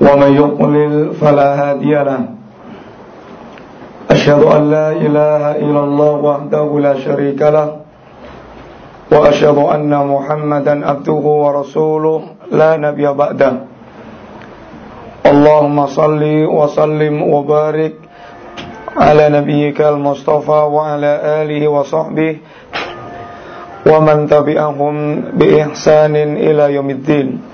ومن يضلل فلا هادي له. أشهد أن لا إله إلا الله وحده لا شريك له. وأشهد أن محمدا عبده ورسوله لا نبي بعده. اللهم صل وسلم وبارك على نبيك المصطفى وعلى آله وصحبه ومن تبعهم بإحسان إلى يوم الدين.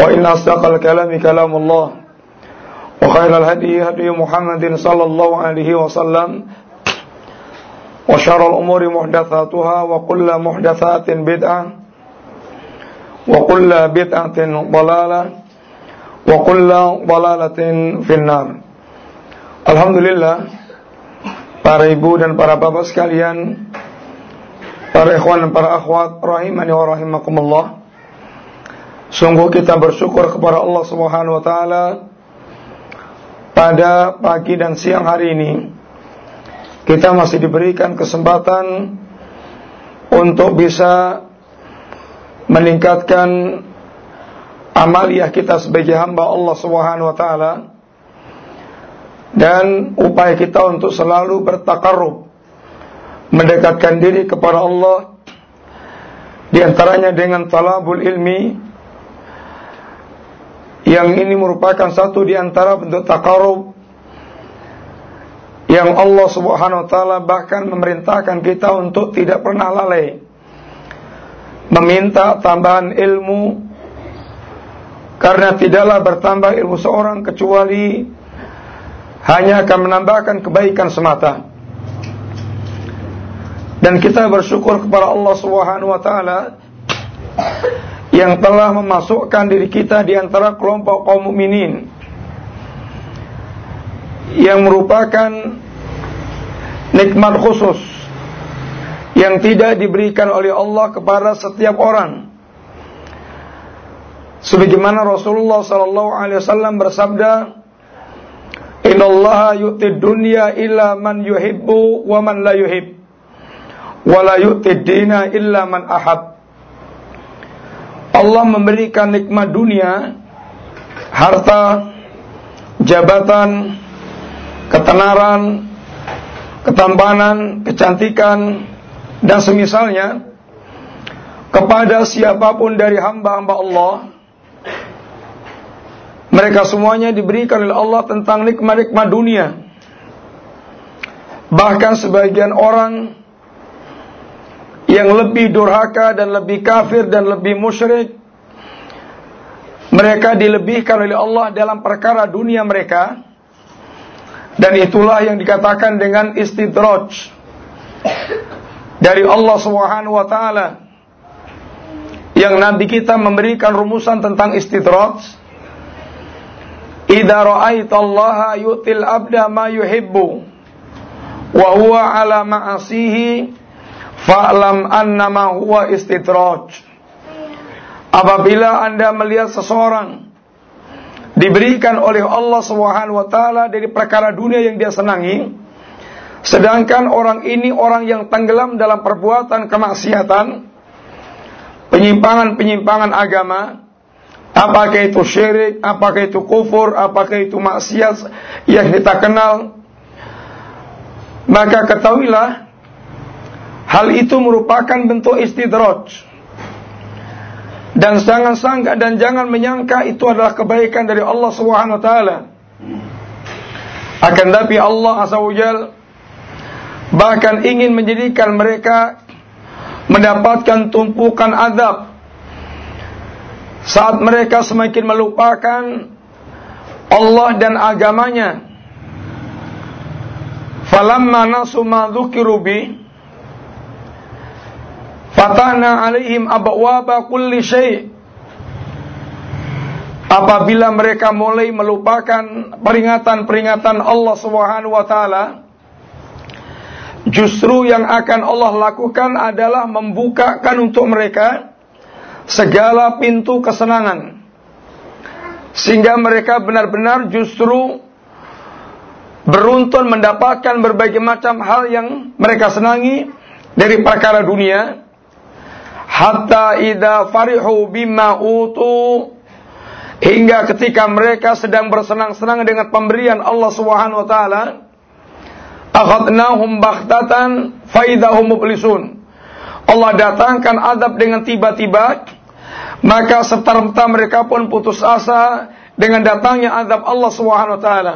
وإن أصدق الكلام كلام الله وخير الهدي هدي محمد صلى الله عليه وسلم وشر الأمور محدثاتها وكل محدثات بدعة وكل بدعة ضلالة وكل ضلالة في النار Alhamdulillah Para ibu dan para bapak sekalian Para ikhwan dan para akhwat Rahimani wa rahimakumullah Sungguh kita bersyukur kepada Allah subhanahu wa ta'ala Pada pagi dan siang hari ini. Kita masih diberikan kesempatan Untuk bisa Meningkatkan Amaliyah kita sebagai hamba Allah subhanahu wa ta'ala dan upaya kita untuk selalu bertakarrub mendekatkan diri kepada Allah di antaranya dengan talabul ilmi yang ini merupakan satu di antara bentuk takarrub yang Allah Subhanahu wa taala bahkan memerintahkan kita untuk tidak pernah lalai meminta tambahan ilmu karena tidaklah bertambah ilmu seorang kecuali hanya akan menambahkan kebaikan semata. Dan kita bersyukur kepada Allah Subhanahu wa taala yang telah memasukkan diri kita di antara kelompok kaum mukminin yang merupakan nikmat khusus yang tidak diberikan oleh Allah kepada setiap orang. Sebagaimana Rasulullah sallallahu alaihi wasallam bersabda, Innallaha yu'ti dunya illa man yuhibbu wa man la yuhib. Wa la yu'ti dina illa man ahab. Allah memberikan nikmat dunia, harta, jabatan, ketenaran, ketampanan, kecantikan, dan semisalnya kepada siapa pun dari hamba-hamba Allah mereka semuanya diberikan oleh Allah tentang nikmat-nikmat dunia. Bahkan sebagian orang yang lebih durhaka dan lebih kafir dan lebih musyrik mereka dilebihkan oleh Allah dalam perkara dunia mereka. Dan itulah yang dikatakan dengan istidraj dari Allah Subhanahu wa taala yang nabi kita memberikan rumusan tentang istidraj. Idza ra'aita Allah yu'til abda ma yuhibbu wa huwa ala ma'asihi fa'lam annama huwa istidraj. Apabila Anda melihat seseorang diberikan oleh Allah Subhanahu wa taala dari perkara dunia yang dia senangi sedangkan orang ini orang yang tenggelam dalam perbuatan kemaksiatan penyimpangan-penyimpangan agama apakah itu syirik apakah itu kufur apakah itu maksiat yang kita kenal maka ketahuilah hal itu merupakan bentuk istidraj dan jangan sangka dan jangan menyangka itu adalah kebaikan dari Allah wa taala. Akan tapi Allah Azza bahkan ingin menjadikan mereka mendapatkan tumpukan azab saat mereka semakin melupakan Allah dan agamanya. Falamma nasu ma dzukiru Fatahna alaihim abwaba kulli syai' Apabila mereka mulai melupakan peringatan-peringatan Allah Subhanahu wa taala, justru yang akan Allah lakukan adalah membukakan untuk mereka segala pintu kesenangan. Sehingga mereka benar-benar justru beruntun mendapatkan berbagai macam hal yang mereka senangi dari perkara dunia hatta idza farihu bima utu. Hingga ketika mereka sedang bersenang-senang dengan pemberian Allah Subhanahu wa taala akhadnahum baghtatan faidahum mublisun. Allah datangkan adab dengan tiba-tiba maka serta-merta mereka pun putus asa dengan datangnya adab Allah Subhanahu wa taala.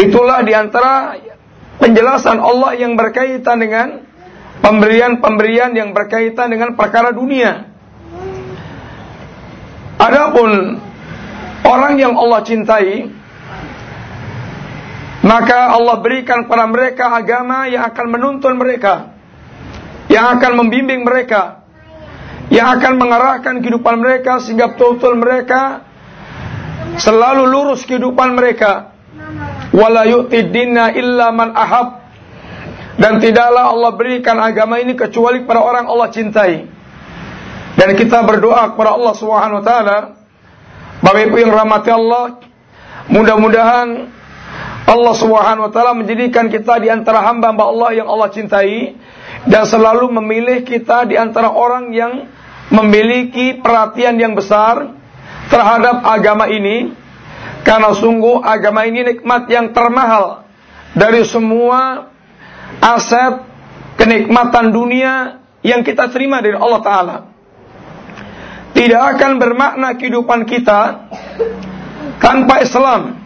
Itulah di antara penjelasan Allah yang berkaitan dengan pemberian-pemberian yang berkaitan dengan perkara dunia. Adapun orang yang Allah cintai, maka Allah berikan kepada mereka agama yang akan menuntun mereka, yang akan membimbing mereka, yang akan mengarahkan kehidupan mereka sehingga betul-betul mereka selalu lurus kehidupan mereka. Wala yu'tid illa man ahab dan tidaklah Allah berikan agama ini kecuali pada orang Allah cintai. Dan kita berdoa kepada Allah Subhanahu wa taala, Bapak Ibu yang rahmati Allah, mudah-mudahan Allah Subhanahu wa taala menjadikan kita di antara hamba-hamba Allah yang Allah cintai dan selalu memilih kita di antara orang yang memiliki perhatian yang besar terhadap agama ini karena sungguh agama ini nikmat yang termahal dari semua aset kenikmatan dunia yang kita terima dari Allah Ta'ala. Tidak akan bermakna kehidupan kita tanpa Islam.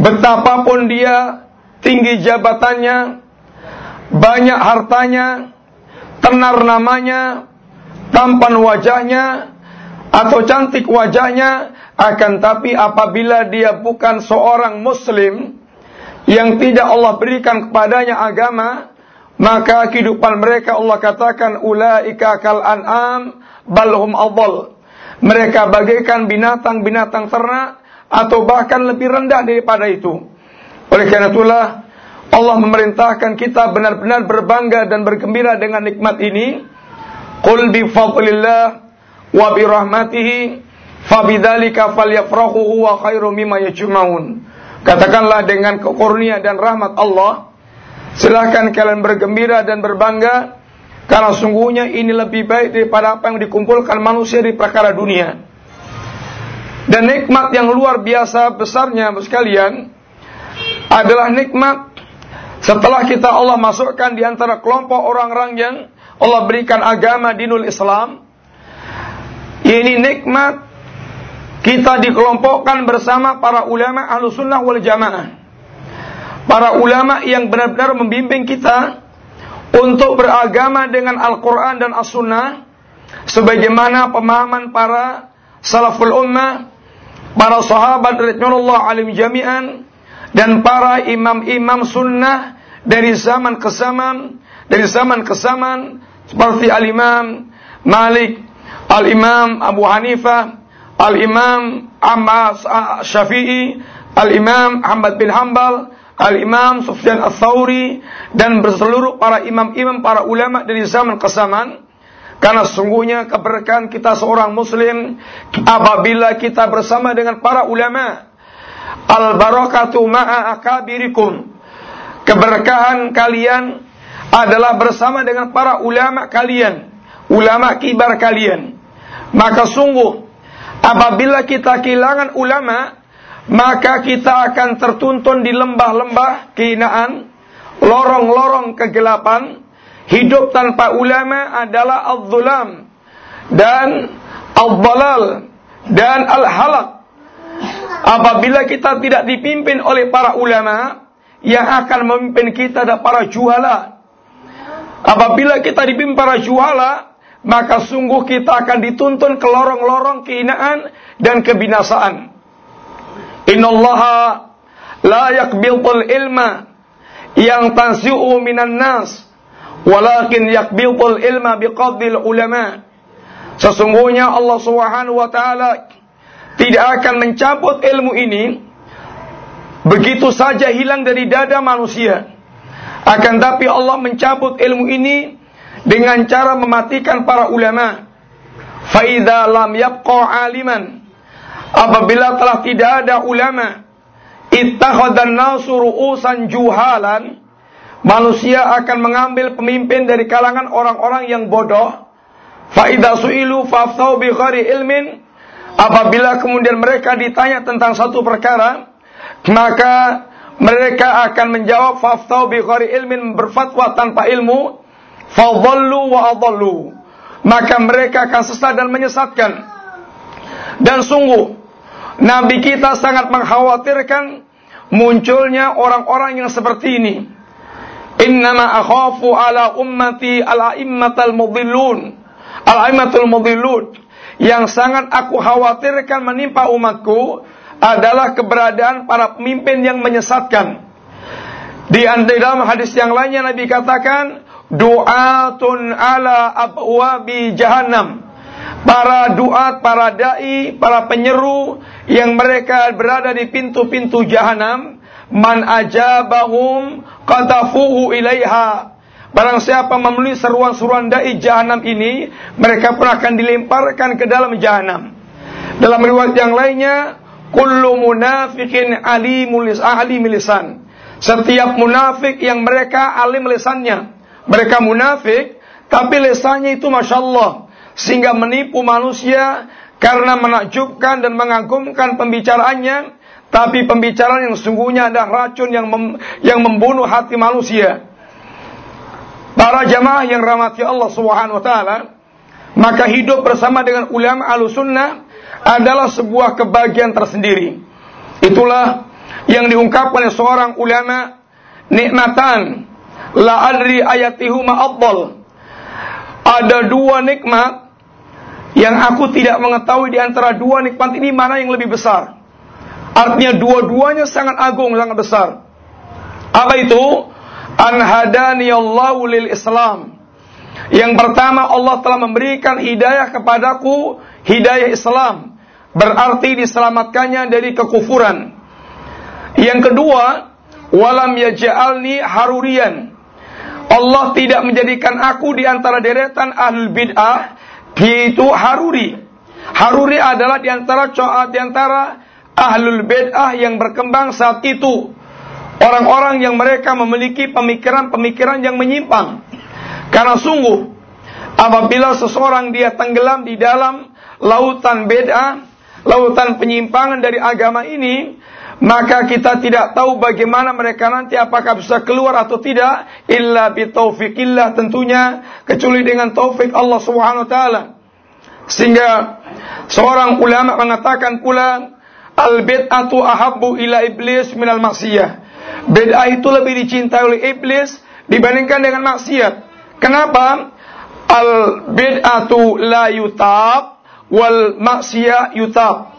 Betapapun dia tinggi jabatannya, banyak hartanya, tenar namanya, tampan wajahnya, atau cantik wajahnya, akan tapi apabila dia bukan seorang muslim, yang tidak Allah berikan kepadanya agama, maka kehidupan mereka Allah katakan ulaika kal an'am balhum adall. Mereka bagaikan binatang-binatang ternak atau bahkan lebih rendah daripada itu. Oleh karena itulah Allah memerintahkan kita benar-benar berbangga dan bergembira dengan nikmat ini. Qul bi fadlillah wa bi rahmatihi fabidzalika falyafrahu huwa khairu mimma yajmaun. Katakanlah dengan kekurnia dan rahmat Allah, silahkan kalian bergembira dan berbangga, karena sungguhnya ini lebih baik daripada apa yang dikumpulkan manusia di perkara dunia. Dan nikmat yang luar biasa besarnya sekalian adalah nikmat setelah kita Allah masukkan di antara kelompok orang-orang yang Allah berikan agama dinul Islam. Ini nikmat kita dikelompokkan bersama para ulama ahlu sunnah wal jamaah. Para ulama yang benar-benar membimbing kita untuk beragama dengan Al-Quran dan As-Sunnah sebagaimana pemahaman para salaful ummah, para sahabat radhiyallahu alim jami'an dan para imam-imam sunnah dari zaman ke zaman, dari zaman ke zaman seperti Al-Imam Malik, Al-Imam Abu Hanifah, Al-Imam Ahmad Syafi'i, Al-Imam Ahmad bin Hanbal, Al-Imam Sufyan Al-Thawri dan berseluruh para imam-imam para ulama dari zaman ke zaman Karena sungguhnya keberkahan kita seorang muslim apabila kita bersama dengan para ulama. Al barakatu ma'a akabirikum. Keberkahan kalian adalah bersama dengan para ulama kalian, ulama kibar kalian. Maka sungguh apabila kita kehilangan ulama, maka kita akan tertuntun di lembah-lembah kehinaan, lorong-lorong kegelapan, Hidup tanpa ulama adalah al-zulam dan al-dalal dan al-halak. Apabila kita tidak dipimpin oleh para ulama, yang akan memimpin kita adalah para juhala. Apabila kita dipimpin para juhala, maka sungguh kita akan dituntun ke lorong-lorong kehinaan dan kebinasaan. Innallaha la yakbilul ilma yang tanzi'u minan nas walakin yakbidul ilma biqabdil ulama sesungguhnya Allah Subhanahu wa taala tidak akan mencabut ilmu ini begitu saja hilang dari dada manusia akan tapi Allah mencabut ilmu ini dengan cara mematikan para ulama faida lam yabqa aliman apabila telah tidak ada ulama ittakhadhan nasu ru'usan juhalan manusia akan mengambil pemimpin dari kalangan orang-orang yang bodoh. Faidah su'ilu faftau bi ilmin. Apabila kemudian mereka ditanya tentang satu perkara, maka mereka akan menjawab faftau bi ilmin berfatwa tanpa ilmu. Fadhallu wa adallu. Maka mereka akan sesat dan menyesatkan. Dan sungguh, Nabi kita sangat mengkhawatirkan munculnya orang-orang yang seperti ini Innama akhafu ala ummati al-a'immatal mudhillun. Al-a'immatul mudhillun. Yang sangat aku khawatirkan menimpa umatku adalah keberadaan para pemimpin yang menyesatkan. Di dalam hadis yang lainnya Nabi katakan, Du'atun ala abwabi jahannam. Para duat, para dai, para penyeru yang mereka berada di pintu-pintu jahanam Man ajabahum qadafuhu ilaiha. Barang siapa memenuhi seruan-seruan dai jahanam ini, mereka pun akan dilemparkan ke dalam jahanam. Dalam riwayat yang lainnya, kullu munafikin alimul ahli lisan. Setiap munafik yang mereka alim lisannya. Mereka munafik, tapi lisannya itu Masya Allah. Sehingga menipu manusia karena menakjubkan dan mengagumkan pembicaraannya tapi pembicaraan yang sesungguhnya adalah racun yang mem yang membunuh hati manusia. Para jamaah yang rahmati Allah Subhanahu wa taala, maka hidup bersama dengan ulama Ahlussunnah adalah sebuah kebahagiaan tersendiri. Itulah yang diungkapkan oleh seorang ulama nikmatan la adri ayatihuma afdal. Ada dua nikmat yang aku tidak mengetahui di antara dua nikmat ini mana yang lebih besar. Artinya dua-duanya sangat agung, sangat besar. Apa itu? Anhadani lil Islam. Yang pertama Allah telah memberikan hidayah kepadaku, hidayah Islam. Berarti diselamatkannya dari kekufuran. Yang kedua, walam yaj'alni harurian. Allah tidak menjadikan aku di antara deretan ahlul bid'ah, yaitu haruri. Haruri adalah di antara di antara ahlul bid'ah yang berkembang saat itu. Orang-orang yang mereka memiliki pemikiran-pemikiran yang menyimpang. Karena sungguh, apabila seseorang dia tenggelam di dalam lautan bid'ah, lautan penyimpangan dari agama ini, maka kita tidak tahu bagaimana mereka nanti apakah bisa keluar atau tidak illa bi taufiqillah tentunya kecuali dengan taufik Allah Subhanahu wa taala. Sehingga seorang ulama mengatakan pula Al bid'atu ahabbu ila iblis minal maksiyah. Bid'ah itu lebih dicintai oleh iblis dibandingkan dengan maksiat. Kenapa? Al bid'atu la yutab wal maksiyah yutab.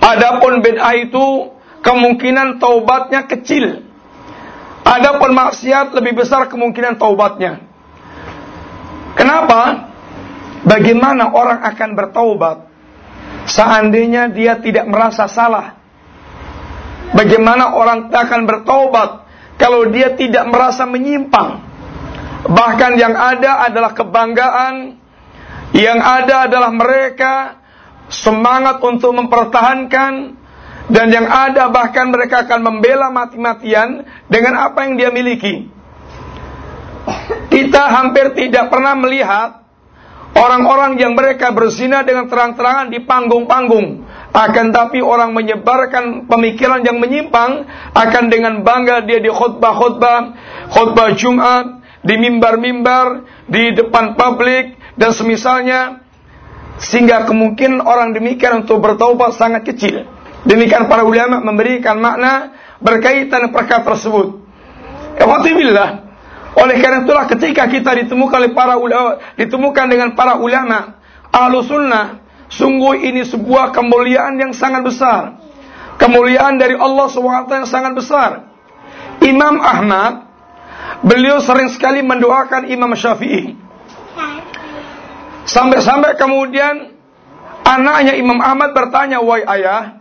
Adapun bid'ah itu kemungkinan taubatnya kecil. Adapun maksiat lebih besar kemungkinan taubatnya. Kenapa? Bagaimana orang akan bertaubat Seandainya dia tidak merasa salah. Bagaimana orang akan bertobat kalau dia tidak merasa menyimpang? Bahkan yang ada adalah kebanggaan Yang ada adalah mereka semangat untuk mempertahankan dan yang ada bahkan mereka akan membela mati-matian dengan apa yang dia miliki. Kita hampir tidak pernah melihat orang-orang yang mereka berzina dengan terang-terangan di panggung-panggung. Akan tapi orang menyebarkan pemikiran yang menyimpang akan dengan bangga dia di khutbah-khutbah, khutbah Jumat, di mimbar-mimbar, di depan publik dan semisalnya sehingga kemungkinan orang demikian untuk bertaubat sangat kecil. Demikian para ulama memberikan makna berkaitan perkara tersebut. Alhamdulillah. Oleh karena itulah ketika kita ditemukan oleh para ulama, ditemukan dengan para ulama ahlu sunnah, sungguh ini sebuah kemuliaan yang sangat besar. Kemuliaan dari Allah SWT yang sangat besar. Imam Ahmad, beliau sering sekali mendoakan Imam Syafi'i. Sampai-sampai kemudian anaknya Imam Ahmad bertanya, "Wahai ayah,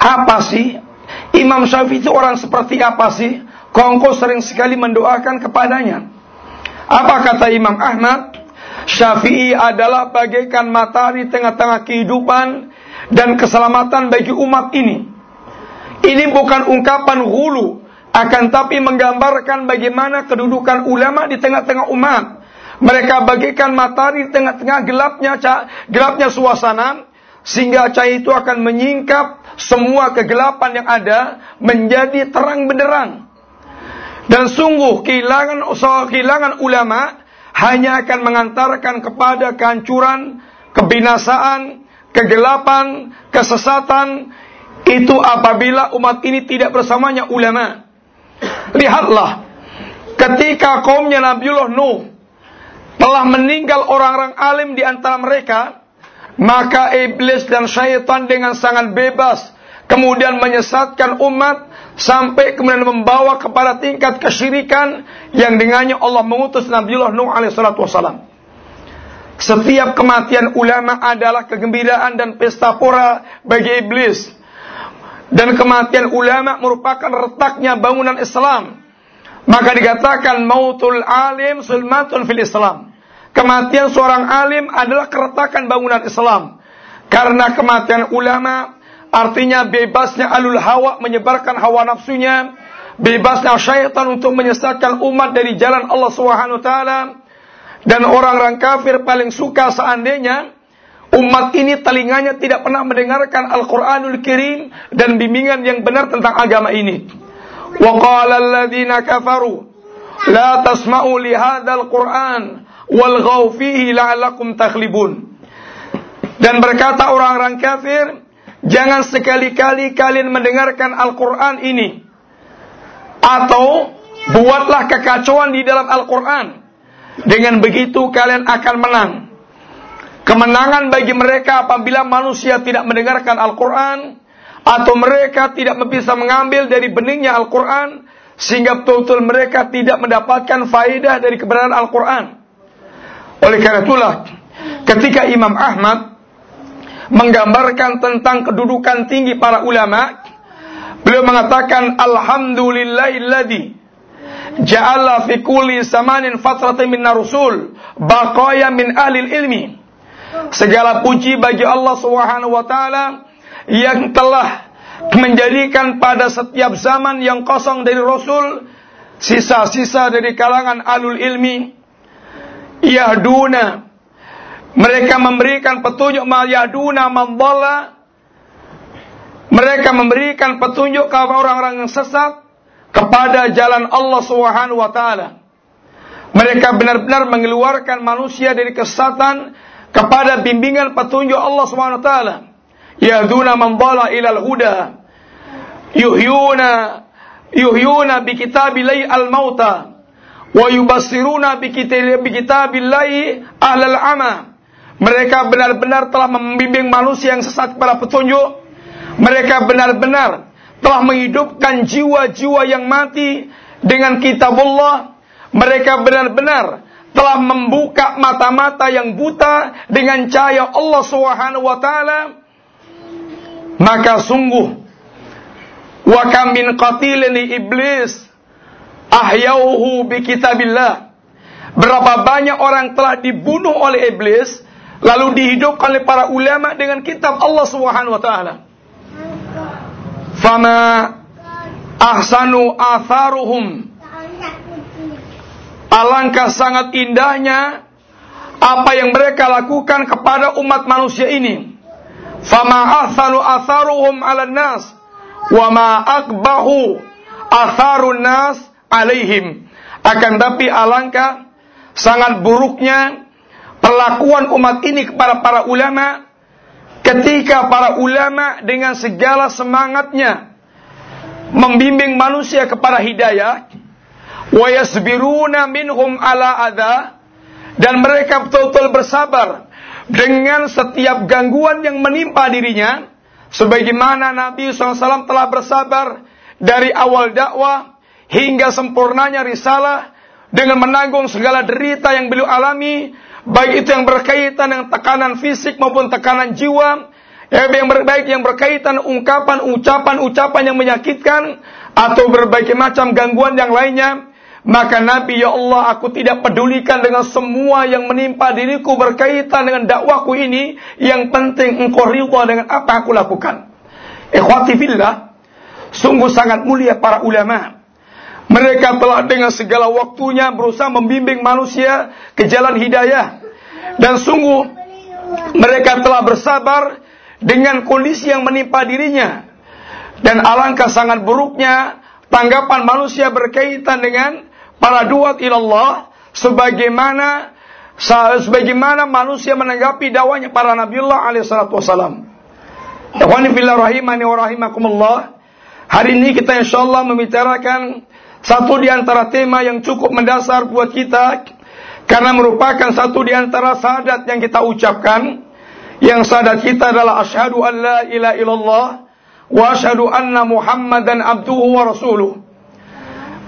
apa sih Imam Syafi'i itu orang seperti apa sih? Kok engkau sering sekali mendoakan kepadanya?" Apa kata Imam Ahmad? Syafi'i adalah bagaikan matahari tengah-tengah kehidupan dan keselamatan bagi umat ini. Ini bukan ungkapan hulu, akan tapi menggambarkan bagaimana kedudukan ulama di tengah-tengah umat mereka bagikan matahari tengah-tengah gelapnya gelapnya suasana sehingga cahaya itu akan menyingkap semua kegelapan yang ada menjadi terang benderang. Dan sungguh kehilangan kehilangan ulama hanya akan mengantarkan kepada kehancuran, kebinasaan, kegelapan, kesesatan itu apabila umat ini tidak bersamanya ulama. Lihatlah ketika kaumnya Nabiullah Nuh telah meninggal orang-orang alim di antara mereka, maka iblis dan syaitan dengan sangat bebas kemudian menyesatkan umat sampai kemudian membawa kepada tingkat kesyirikan yang dengannya Allah mengutus Nabiullah Nuh alaihissalatu wassalam. Setiap kematian ulama adalah kegembiraan dan pesta pora bagi iblis. Dan kematian ulama merupakan retaknya bangunan Islam. Maka dikatakan mautul alim sulmatun fil Islam. Kematian seorang alim adalah keretakan bangunan Islam. Karena kematian ulama artinya bebasnya alul hawa menyebarkan hawa nafsunya, bebasnya syaitan untuk menyesatkan umat dari jalan Allah taala. Dan orang-orang kafir paling suka seandainya umat ini telinganya tidak pernah mendengarkan Al-Qur'anul Karim dan bimbingan yang benar tentang agama ini. Wa qala alladziina kafaru la tasma'u li hadzal Qur'an wal fihi la'allakum takhlibun. Dan berkata orang-orang kafir, jangan sekali-kali kalian mendengarkan Al-Qur'an ini. Atau buatlah kekacauan di dalam Al-Qur'an. Dengan begitu kalian akan menang. Kemenangan bagi mereka apabila manusia tidak mendengarkan Al-Quran atau mereka tidak bisa mengambil dari beningnya Al-Quran sehingga betul-betul mereka tidak mendapatkan faedah dari kebenaran Al-Quran. Oleh karena itulah ketika Imam Ahmad menggambarkan tentang kedudukan tinggi para ulama, beliau mengatakan alhamdulillahilladzi ja'ala fi kulli samanin fatratin min rasul baqaya min ahli ilmi. Segala puji bagi Allah Subhanahu wa taala yang telah menjadikan pada setiap zaman yang kosong dari rasul sisa-sisa dari kalangan alul ilmi yahduna mereka memberikan petunjuk yahduna mandalla mereka memberikan petunjuk kepada orang-orang yang sesat kepada jalan Allah Subhanahu wa taala. Mereka benar-benar mengeluarkan manusia dari kesesatan kepada bimbingan petunjuk Allah Subhanahu wa taala. Yahduna mandalla ilal huda. Yuhyuna yuhyuna bi kitabilai al-mauta wa yubassiruna bi kitabillahi ahlal ama. Mereka benar-benar telah membimbing manusia yang sesat kepada petunjuk. Mereka benar-benar telah menghidupkan jiwa-jiwa yang mati dengan kitabullah. Mereka benar-benar telah membuka mata-mata yang buta dengan cahaya Allah Subhanahu wa taala. Maka sungguh wa kam min qatilin iblis ahyauhu bi kitabillah. Berapa banyak orang telah dibunuh oleh iblis lalu dihidupkan oleh para ulama dengan kitab Allah Subhanahu wa taala. Fama ahsanu atharuhum. Alangkah sangat indahnya apa yang mereka lakukan kepada umat manusia ini. Fama ahsanu atharuhum 'alan nas wa ma akbahu atharun nas alaihim. Akan tapi alangkah sangat buruknya perlakuan umat ini kepada para ulama ketika para ulama dengan segala semangatnya membimbing manusia kepada hidayah wa yasbiruna minhum ala adha dan mereka betul-betul bersabar dengan setiap gangguan yang menimpa dirinya sebagaimana Nabi SAW telah bersabar dari awal dakwah hingga sempurnanya risalah dengan menanggung segala derita yang beliau alami baik itu yang berkaitan dengan tekanan fisik maupun tekanan jiwa, yang berbaik yang berkaitan ungkapan ucapan ucapan yang menyakitkan atau berbagai macam gangguan yang lainnya, maka Nabi ya Allah aku tidak pedulikan dengan semua yang menimpa diriku berkaitan dengan dakwaku ini, yang penting engkau ridha dengan apa aku lakukan. Ikhwati fillah, sungguh sangat mulia para ulama. Mereka telah dengan segala waktunya berusaha membimbing manusia ke jalan hidayah. Dan sungguh mereka telah bersabar dengan kondisi yang menimpa dirinya. Dan alangkah sangat buruknya tanggapan manusia berkaitan dengan para duat ilallah sebagaimana sebagaimana manusia menanggapi dakwanya para nabiullah alaihi salatu rahimani wa. Hari ini kita insyaallah membicarakan satu di antara tema yang cukup mendasar buat kita karena merupakan satu di antara sadat yang kita ucapkan yang sadat kita adalah asyhadu an la ilaha illallah wa asyhadu anna muhammadan abduhu wa rasuluh.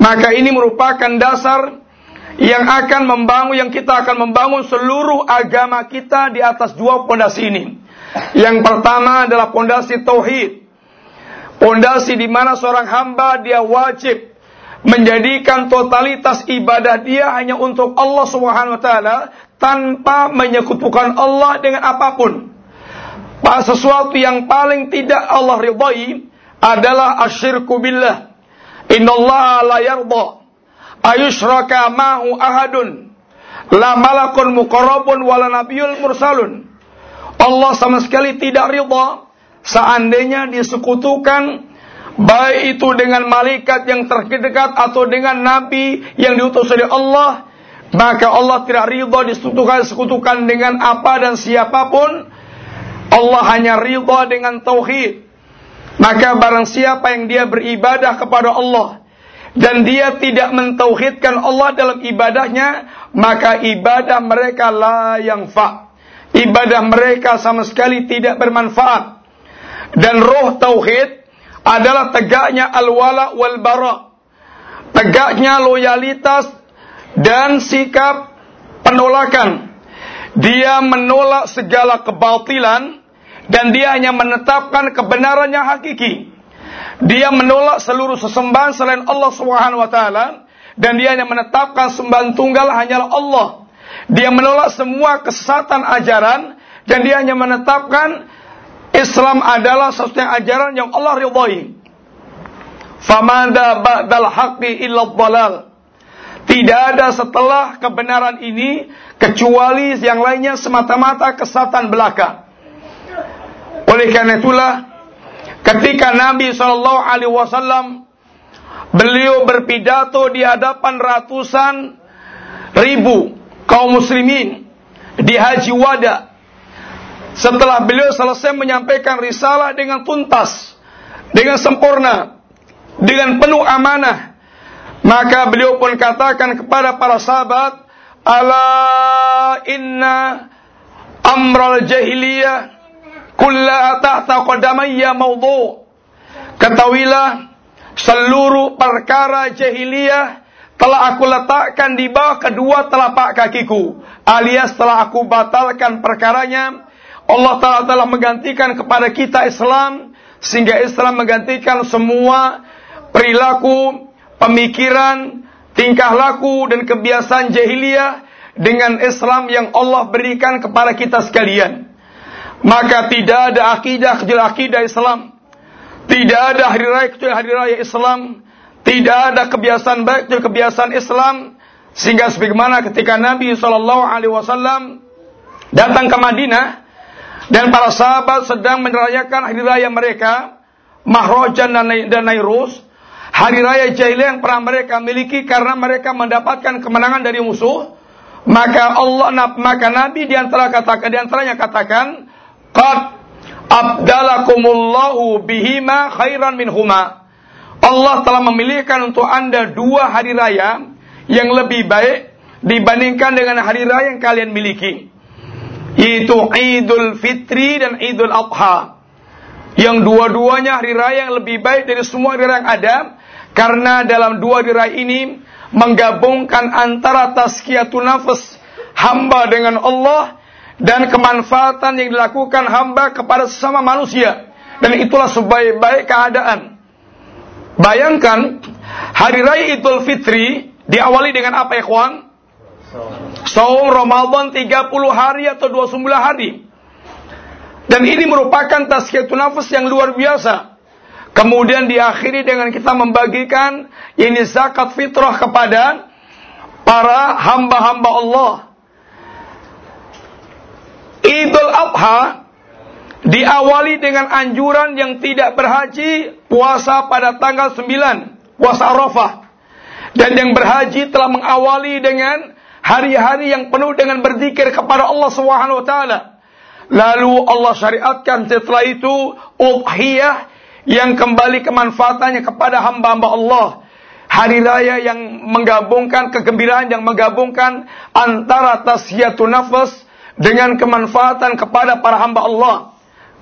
Maka ini merupakan dasar yang akan membangun yang kita akan membangun seluruh agama kita di atas dua pondasi ini. Yang pertama adalah pondasi tauhid. Pondasi di mana seorang hamba dia wajib menjadikan totalitas ibadah dia hanya untuk Allah Subhanahu wa taala tanpa menyekutukan Allah dengan apa pun. Pak sesuatu yang paling tidak Allah ridhai adalah asyirku billah. Innallaha la yarda ayushraka ma'hu ahadun la malakun muqarrabun wala nabiyyul mursalun. Allah sama sekali tidak ridha seandainya disekutukan baik itu dengan malaikat yang terdekat atau dengan nabi yang diutus oleh Allah, maka Allah tidak ridha disekutukan sekutukan dengan apa dan siapa pun. Allah hanya ridha dengan tauhid. Maka barang siapa yang dia beribadah kepada Allah dan dia tidak mentauhidkan Allah dalam ibadahnya, maka ibadah mereka la yang fa. Ibadah mereka sama sekali tidak bermanfaat. Dan roh tauhid adalah tegaknya al-wala wal bara. Tegaknya loyalitas dan sikap penolakan. Dia menolak segala kebatilan dan dia hanya menetapkan kebenaran yang hakiki. Dia menolak seluruh sesembahan selain Allah Subhanahu wa taala dan dia hanya menetapkan sembahan tunggal hanyalah Allah. Dia menolak semua kesesatan ajaran dan dia hanya menetapkan Islam adalah satu ajaran yang Allah ridhai. Famada ba'dal haqqi illa dhalal. Tidak ada setelah kebenaran ini kecuali yang lainnya semata-mata kesatan belaka. Oleh karena itulah ketika Nabi Shallallahu Alaihi Wasallam beliau berpidato di hadapan ratusan ribu kaum muslimin di Haji Wada setelah beliau selesai menyampaikan risalah dengan tuntas, dengan sempurna, dengan penuh amanah, maka beliau pun katakan kepada para sahabat, "Ala inna amral jahiliyah kullaha tahta qadamayya mawdu'." Ketahuilah seluruh perkara jahiliyah telah aku letakkan di bawah kedua telapak kakiku alias telah aku batalkan perkaranya Allah Ta'ala telah menggantikan kepada kita Islam sehingga Islam menggantikan semua perilaku, pemikiran tingkah laku dan kebiasaan jahiliyah dengan Islam yang Allah berikan kepada kita sekalian. Maka tidak ada akidah kecuali akidah Islam. Tidak ada hari raya kecuali hari raya Islam. Tidak ada kebiasaan baik kecuali kebiasaan Islam. Sehingga sebagaimana ketika Nabi Shallallahu Alaihi Wasallam datang ke Madinah dan para sahabat sedang merayakan hari raya mereka, Mahrojan dan, dan Nairus, hari raya jahiliyah yang pernah mereka miliki karena mereka mendapatkan kemenangan dari musuh, maka Allah maka Nabi di antara katakan di antaranya katakan Qad abdalakumullahu bihima khairan minhuma. Allah telah memilihkan untuk anda dua hari raya yang lebih baik dibandingkan dengan hari raya yang kalian miliki. Yaitu Idul Fitri dan Idul Adha. Yang dua-duanya hari raya yang lebih baik dari semua hari raya yang ada. Karena dalam dua hari raya ini menggabungkan antara tazkiyatun nafas hamba dengan Allah dan kemanfaatan yang dilakukan hamba kepada sesama manusia dan itulah sebaik-baik keadaan. Bayangkan hari raya Idul Fitri diawali dengan apa ya? Saum Ramadan 30 hari atau 29 hari. Dan ini merupakan tazkiyatun nafas yang luar biasa. Kemudian diakhiri dengan kita membagikan ini zakat fitrah kepada para hamba-hamba Allah Idul Adha diawali dengan anjuran yang tidak berhaji puasa pada tanggal 9 puasa Arafah dan yang berhaji telah mengawali dengan hari-hari yang penuh dengan berzikir kepada Allah Subhanahu wa taala. Lalu Allah syariatkan setelah itu udhiyah yang kembali kemanfaatannya kepada hamba-hamba Allah. Hari raya yang menggabungkan kegembiraan yang menggabungkan antara tasyatun nafas dengan kemanfaatan kepada para hamba Allah.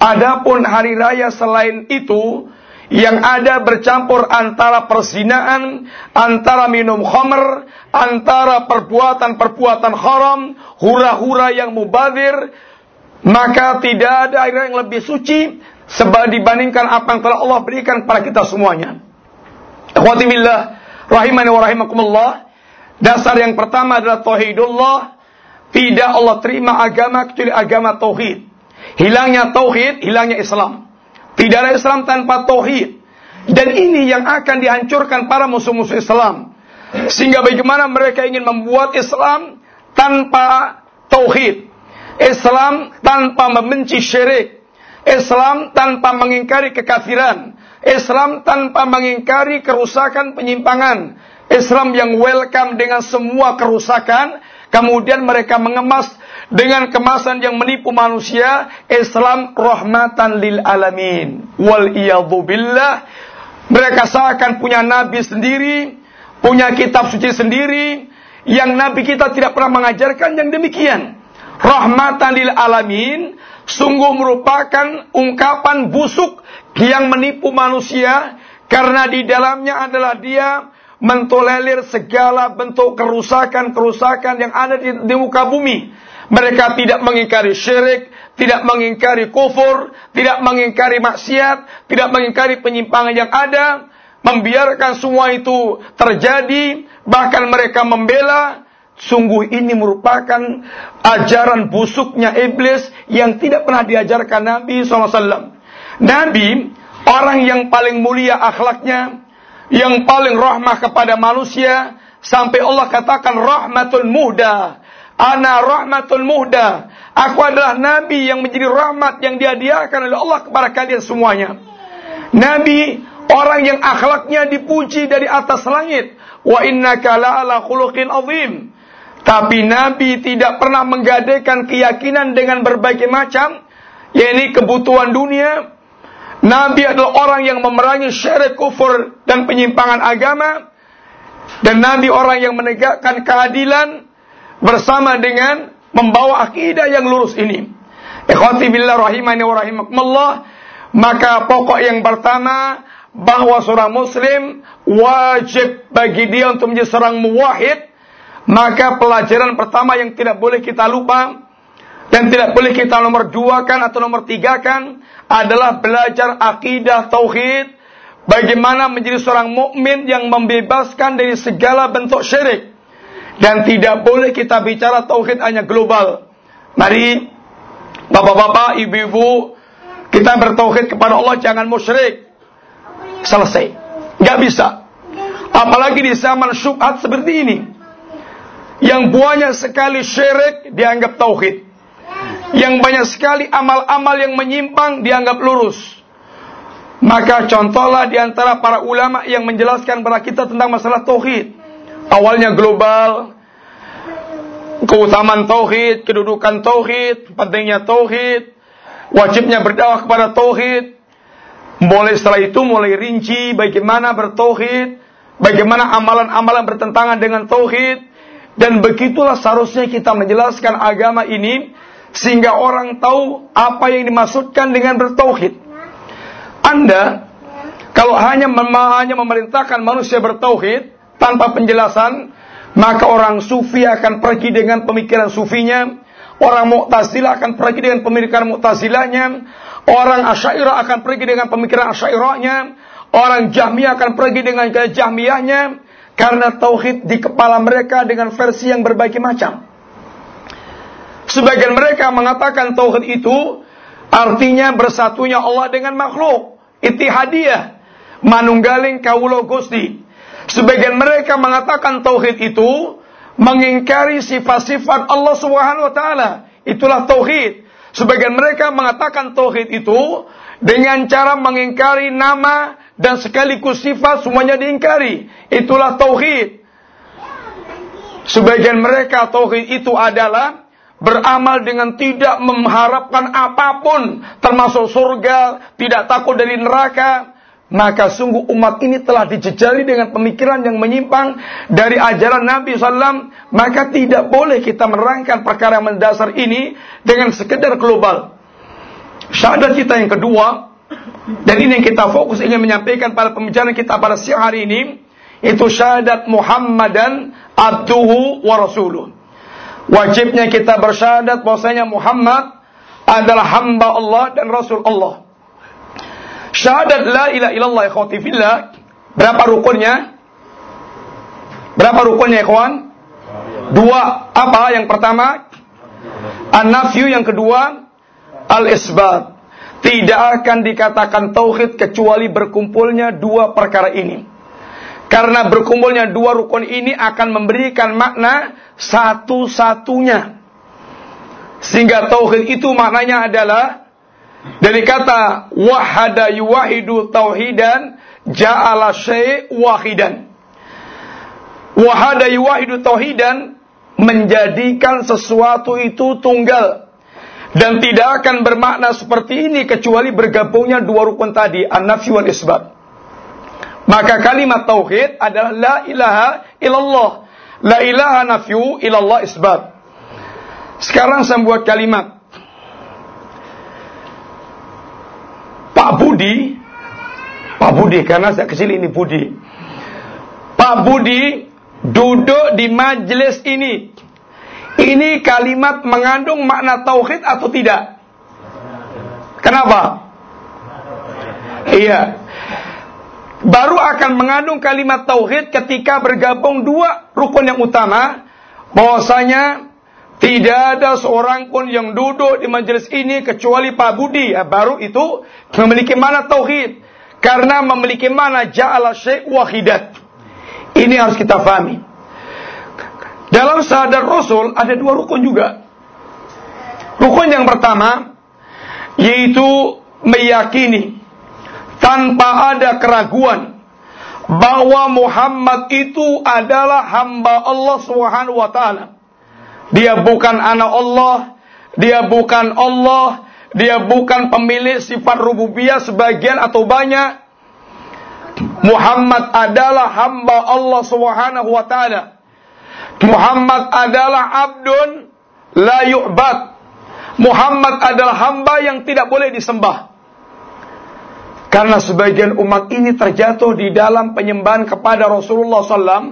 Adapun hari raya selain itu yang ada bercampur antara perzinaan, antara minum khamr, antara perbuatan-perbuatan haram, hura-hura yang mubadir, maka tidak ada hari yang lebih suci dibandingkan apa yang telah Allah berikan kepada kita semuanya. Akhwati billah, rahimani wa rahimakumullah. Dasar yang pertama adalah tauhidullah, tidak Allah terima agama kecuali agama tauhid. Hilangnya tauhid, hilangnya Islam. Tidak ada Islam tanpa tauhid. Dan ini yang akan dihancurkan para musuh-musuh Islam. Sehingga bagaimana mereka ingin membuat Islam tanpa tauhid. Islam tanpa membenci syirik. Islam tanpa mengingkari kekafiran. Islam tanpa mengingkari kerusakan penyimpangan. Islam yang welcome dengan semua kerusakan Kemudian mereka mengemas dengan kemasan yang menipu manusia. Islam rahmatan lil alamin. Wal billah. Mereka seakan punya nabi sendiri, punya kitab suci sendiri, yang nabi kita tidak pernah mengajarkan yang demikian. Rahmatan lil alamin sungguh merupakan ungkapan busuk yang menipu manusia karena di dalamnya adalah dia mentolerir segala bentuk kerusakan-kerusakan yang ada di, di muka bumi. Mereka tidak mengingkari syirik, tidak mengingkari kufur, tidak mengingkari maksiat, tidak mengingkari penyimpangan yang ada, membiarkan semua itu terjadi, bahkan mereka membela. Sungguh ini merupakan ajaran busuknya iblis yang tidak pernah diajarkan Nabi SAW. Nabi, orang yang paling mulia akhlaknya, yang paling rahmah kepada manusia sampai Allah katakan rahmatul muhda ana rahmatul muhda. Aku adalah nabi yang menjadi rahmat yang dihadiahkan oleh Allah kepada kalian semuanya. Nabi orang yang akhlaknya dipuji dari atas langit. Wa innaka la'ala khuluqin azim. Tapi nabi tidak pernah menggadaikan keyakinan dengan berbagai macam yakni kebutuhan dunia. Nabi adalah orang yang memerangi syirik kufur dan penyimpangan agama. Dan Nabi orang yang menegakkan keadilan bersama dengan membawa akidah yang lurus ini. Ikhwati billah rahimani wa rahimakumullah. Maka pokok yang pertama bahwa seorang muslim wajib bagi dia untuk menjadi seorang muwahid. Maka pelajaran pertama yang tidak boleh kita lupa dan tidak boleh kita nomor dua kan atau nomor tiga kan adalah belajar akidah tauhid, bagaimana menjadi seorang mukmin yang membebaskan dari segala bentuk syirik. Dan tidak boleh kita bicara tauhid hanya global. Mari bapak-bapak, ibu-ibu, kita bertauhid kepada Allah jangan musyrik. Selesai. Gak bisa. Apalagi di zaman syubhat seperti ini. Yang banyak sekali syirik dianggap tauhid. Yang banyak sekali amal-amal yang menyimpang dianggap lurus. Maka contohlah di antara para ulama yang menjelaskan kepada kita tentang masalah tauhid. Awalnya global, keutamaan tauhid, kedudukan tauhid, pentingnya tauhid, wajibnya berdakwah kepada tauhid. Mulai setelah itu mulai rinci bagaimana bertauhid, bagaimana amalan-amalan bertentangan dengan tauhid dan begitulah seharusnya kita menjelaskan agama ini sehingga orang tahu apa yang dimaksudkan dengan bertauhid. Anda kalau hanya hanya memerintahkan manusia bertauhid tanpa penjelasan, maka orang sufi akan pergi dengan pemikiran sufinya, Orang Mu'tazilah akan pergi dengan pemikiran Mu'tazilahnya. Orang Asyairah akan pergi dengan pemikiran Asyairahnya. Orang Jahmiyah akan pergi dengan Jahmiyahnya. Karena tauhid di kepala mereka dengan versi yang berbagai macam. Sebagian mereka mengatakan tauhid itu artinya bersatunya Allah dengan makhluk. Itihadiyah. Manunggaling kawulo gusti. Sebagian mereka mengatakan tauhid itu mengingkari sifat-sifat Allah Subhanahu wa taala. Itulah tauhid. Sebagian mereka mengatakan tauhid itu dengan cara mengingkari nama dan sekaligus sifat semuanya diingkari. Itulah tauhid. Sebagian mereka tauhid itu adalah beramal dengan tidak mengharapkan apa pun termasuk surga, tidak takut dari neraka, maka sungguh umat ini telah dijejali dengan pemikiran yang menyimpang dari ajaran Nabi SAW. Maka tidak boleh kita menerangkan perkara mendasar ini dengan sekedar global. Syahadat kita yang kedua, dan ini yang kita fokus ingin menyampaikan pada pembicaraan kita pada siang hari ini, itu syahadat Muhammadan abduhu wa rasuluh. Wajibnya kita bersyahadat bahwasanya Muhammad adalah hamba Allah dan Rasul Allah. Syahadat la ilaha illallah ikhwati fillah. Berapa rukunnya? Berapa rukunnya ikhwan? Dua. Apa? Yang pertama, an-nafyu yang kedua, al-isbat. Tidak akan dikatakan tauhid kecuali berkumpulnya dua perkara ini. Karena berkumpulnya dua rukun ini akan memberikan makna satu-satunya. Sehingga tauhid itu maknanya adalah dari kata wahada yuwahidu tauhidan ja'ala syai' wahidan. Wahada yuwahidu tauhidan menjadikan sesuatu itu tunggal dan tidak akan bermakna seperti ini kecuali bergabungnya dua rukun tadi an-nafy wal isbat. Maka kalimat tauhid adalah la ilaha illallah. La ilaha nafyu illallah isbat. Sekarang saya buat kalimat Pak Budi, Pak Budi karena saya kecil ini Budi. Pak Budi duduk di majelis ini. Ini kalimat mengandung makna tauhid atau tidak? Kenapa? Iya. Baru akan mengandung kalimat tauhid ketika bergabung dua rukun yang utama bahwasanya tidak ada seorang pun yang duduk di majelis ini kecuali Pak Budi. Ya, baru itu memiliki mana tauhid. Karena memiliki mana ja'ala syai' wahidat. Ini harus kita fahami. Dalam sadar Rasul ada dua rukun juga. Rukun yang pertama yaitu meyakini tanpa ada keraguan bahwa Muhammad itu adalah hamba Allah Subhanahu wa taala dia bukan anak Allah, dia bukan Allah, dia bukan pemilik sifat rububiyah sebagian atau banyak. Muhammad adalah hamba Allah Subhanahu wa taala. Muhammad adalah abdun la yu'bad. Muhammad adalah hamba yang tidak boleh disembah. Karena sebagian umat ini terjatuh di dalam penyembahan kepada Rasulullah SAW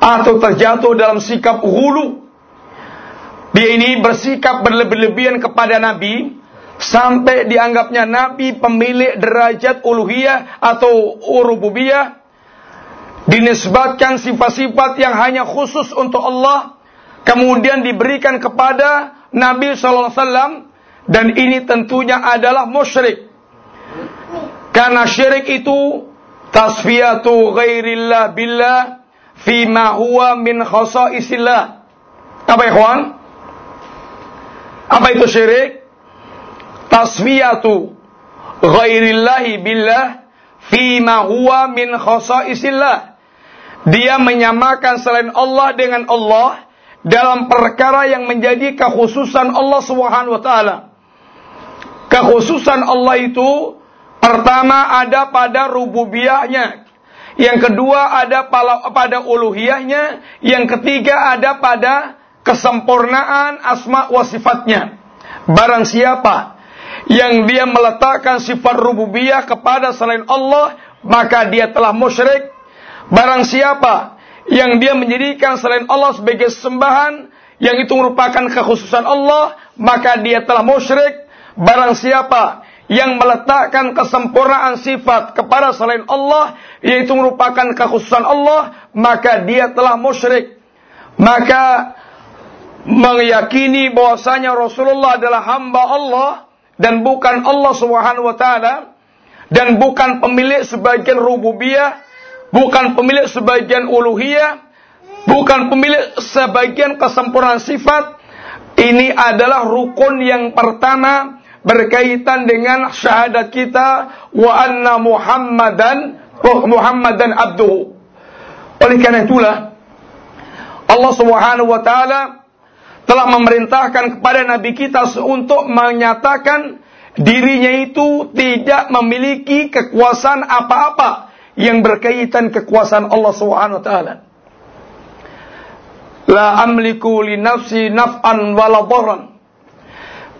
atau terjatuh dalam sikap hulu dia ini bersikap berlebih-lebihan kepada Nabi sampai dianggapnya nabi pemilik derajat uluhiyah atau urububiyah. Dinisbatkan sifat-sifat yang hanya khusus untuk Allah kemudian diberikan kepada Nabi wasallam dan ini tentunya adalah musyrik. Karena syirik itu tasfiyatu ghairillah billah fima huwa min khasaisillah. Apa ikhwan apa itu syirik tasfiyatu ghairillahi billah fima huwa min khasaisillah. Dia menyamakan selain Allah dengan Allah dalam perkara yang menjadi kekhususan Allah Subhanahu wa taala. Kekhususan Allah itu pertama ada pada rububiyahnya, yang kedua ada pada uluhiyahnya, yang ketiga ada pada kesempurnaan asma wa sifatnya. Barang siapa yang dia meletakkan sifat rububiyah kepada selain Allah, maka dia telah musyrik. Barang siapa yang dia menjadikan selain Allah sebagai sembahan, yang itu merupakan kekhususan Allah, maka dia telah musyrik. Barang siapa yang meletakkan kesempurnaan sifat kepada selain Allah, yaitu merupakan kekhususan Allah, maka dia telah musyrik. Maka meyakini bahwasanya Rasulullah adalah hamba Allah, dan bukan Allah Subhanahu wa taala dan bukan pemilik sebagian rububiyah, bukan pemilik sebagian uluhiyah, bukan pemilik sebagian kesempurnaan sifat. Ini adalah rukun yang pertama berkaitan dengan syahadat kita wa anna Muhammadan Muhammadan abduhu. Oleh karena itulah Allah Subhanahu wa taala telah memerintahkan kepada Nabi kita untuk menyatakan dirinya itu tidak memiliki kekuasaan apa-apa yang berkaitan kekuasaan Allah Subhanahu wa taala. La amliku li nafsi naf'an wala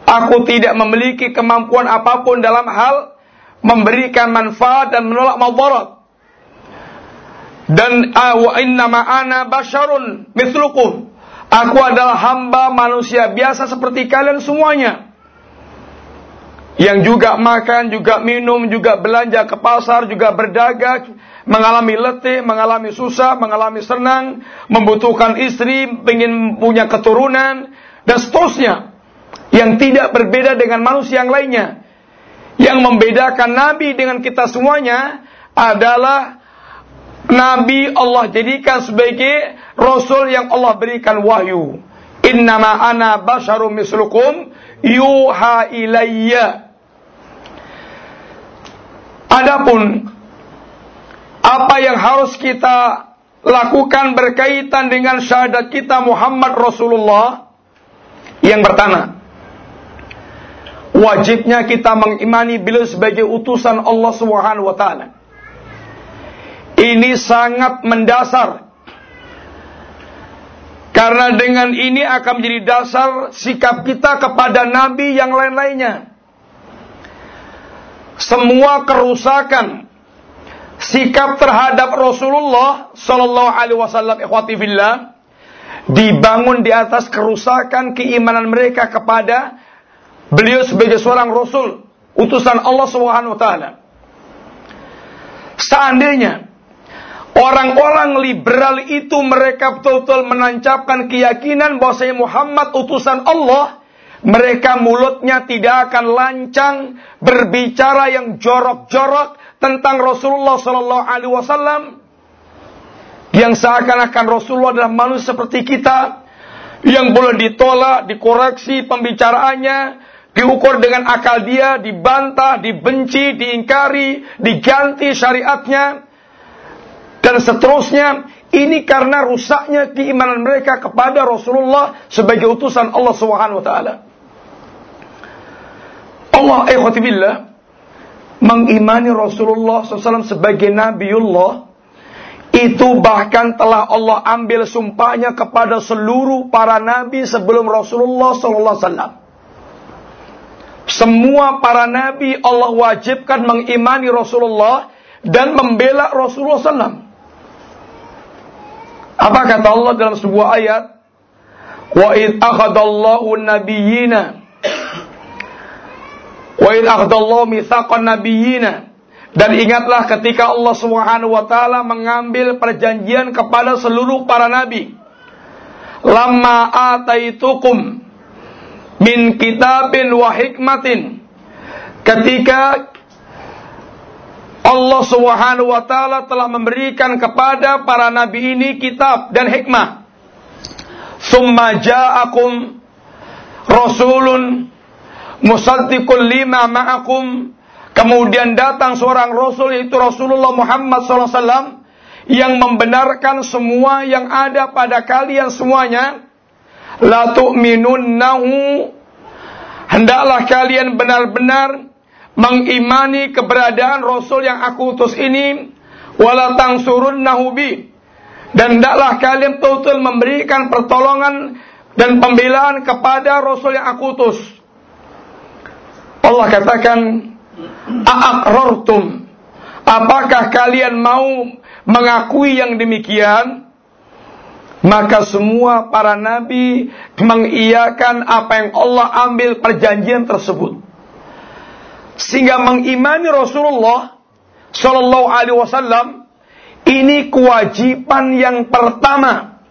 Aku tidak memiliki kemampuan apa pun dalam hal memberikan manfaat dan menolak madarat. Dan ah, wa inna ma'ana basyarun mithlukum. Aku adalah hamba manusia biasa seperti kalian semuanya. Yang juga makan, juga minum, juga belanja ke pasar, juga berdagang, mengalami letih, mengalami susah, mengalami senang, membutuhkan istri, ingin punya keturunan, dan seterusnya. Yang tidak berbeda dengan manusia yang lainnya. Yang membedakan Nabi dengan kita semuanya adalah Nabi Allah jadikan sebagai Rasul yang Allah berikan wahyu. Innama ana basyarum mislukum yuha ilayya. Adapun apa yang harus kita lakukan berkaitan dengan syahadat kita Muhammad Rasulullah yang pertama wajibnya kita mengimani beliau sebagai utusan Allah Subhanahu wa taala ini sangat mendasar. Karena dengan ini akan menjadi dasar sikap kita kepada nabi yang lain-lainnya. Semua kerusakan sikap terhadap Rasulullah sallallahu alaihi wasallam ikhwati fillah dibangun di atas kerusakan keimanan mereka kepada beliau sebagai seorang rasul utusan Allah Subhanahu wa taala. Seandainya Orang-orang liberal itu mereka betul-betul menancapkan keyakinan bahwa saya Muhammad utusan Allah. Mereka mulutnya tidak akan lancang berbicara yang jorok-jorok tentang Rasulullah Sallallahu Alaihi Wasallam. Yang seakan-akan Rasulullah adalah manusia seperti kita, yang boleh ditolak, dikoreksi pembicaraannya, diukur dengan akal dia, dibantah, dibenci, diingkari, diganti syariatnya dan seterusnya ini karena rusaknya keimanan mereka kepada Rasulullah sebagai utusan Allah Subhanahu wa taala. Allah ikhwati billah mengimani Rasulullah SAW sebagai Nabiullah itu bahkan telah Allah ambil sumpahnya kepada seluruh para nabi sebelum Rasulullah SAW. Semua para nabi Allah wajibkan mengimani Rasulullah dan membela Rasulullah SAW. Apa kata Allah dalam sebuah ayat? Wa id akhadallahu nabiyyina Wa in akhdallahu mitsaqan nabiyyina dan ingatlah ketika Allah Subhanahu wa taala mengambil perjanjian kepada seluruh para nabi. Lamma ataitukum min kitabin wa hikmatin. Ketika Allah Subhanahu wa taala telah memberikan kepada para nabi ini kitab dan hikmah. Summa ja'akum rasulun musaddiqul lima ma'akum. Kemudian datang seorang rasul yaitu Rasulullah Muhammad SAW yang membenarkan semua yang ada pada kalian semuanya. La tu'minunnahu hendaklah kalian benar-benar mengimani keberadaan rasul yang aku utus ini wala tangsurunnahu bi dan hendaklah kalian betul memberikan pertolongan dan pembelaan kepada rasul yang aku utus Allah katakan, "Aqrartum?" Apakah kalian mau mengakui yang demikian? Maka semua para nabi mengiyakan apa yang Allah ambil perjanjian tersebut. Sehingga mengimani Rasulullah Shallallahu Alaihi Wasallam ini kewajiban yang pertama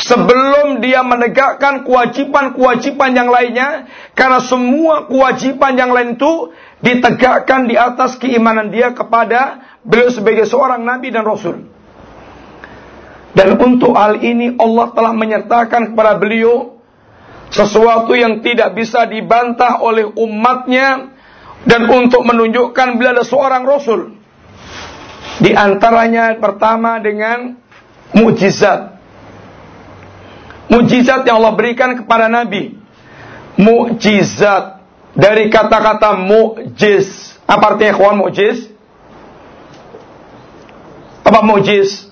sebelum dia menegakkan kewajiban-kewajiban yang lainnya karena semua kewajiban yang lain itu ditegakkan di atas keimanan dia kepada beliau sebagai seorang nabi dan rasul. Dan untuk hal ini Allah telah menyertakan kepada beliau sesuatu yang tidak bisa dibantah oleh umatnya dan untuk menunjukkan beliau adalah seorang rasul. Di antaranya pertama dengan mujizat mujizat yang Allah berikan kepada Nabi. Mujizat dari kata-kata mujiz. Apa artinya ikhwan mujiz? Apa mujiz?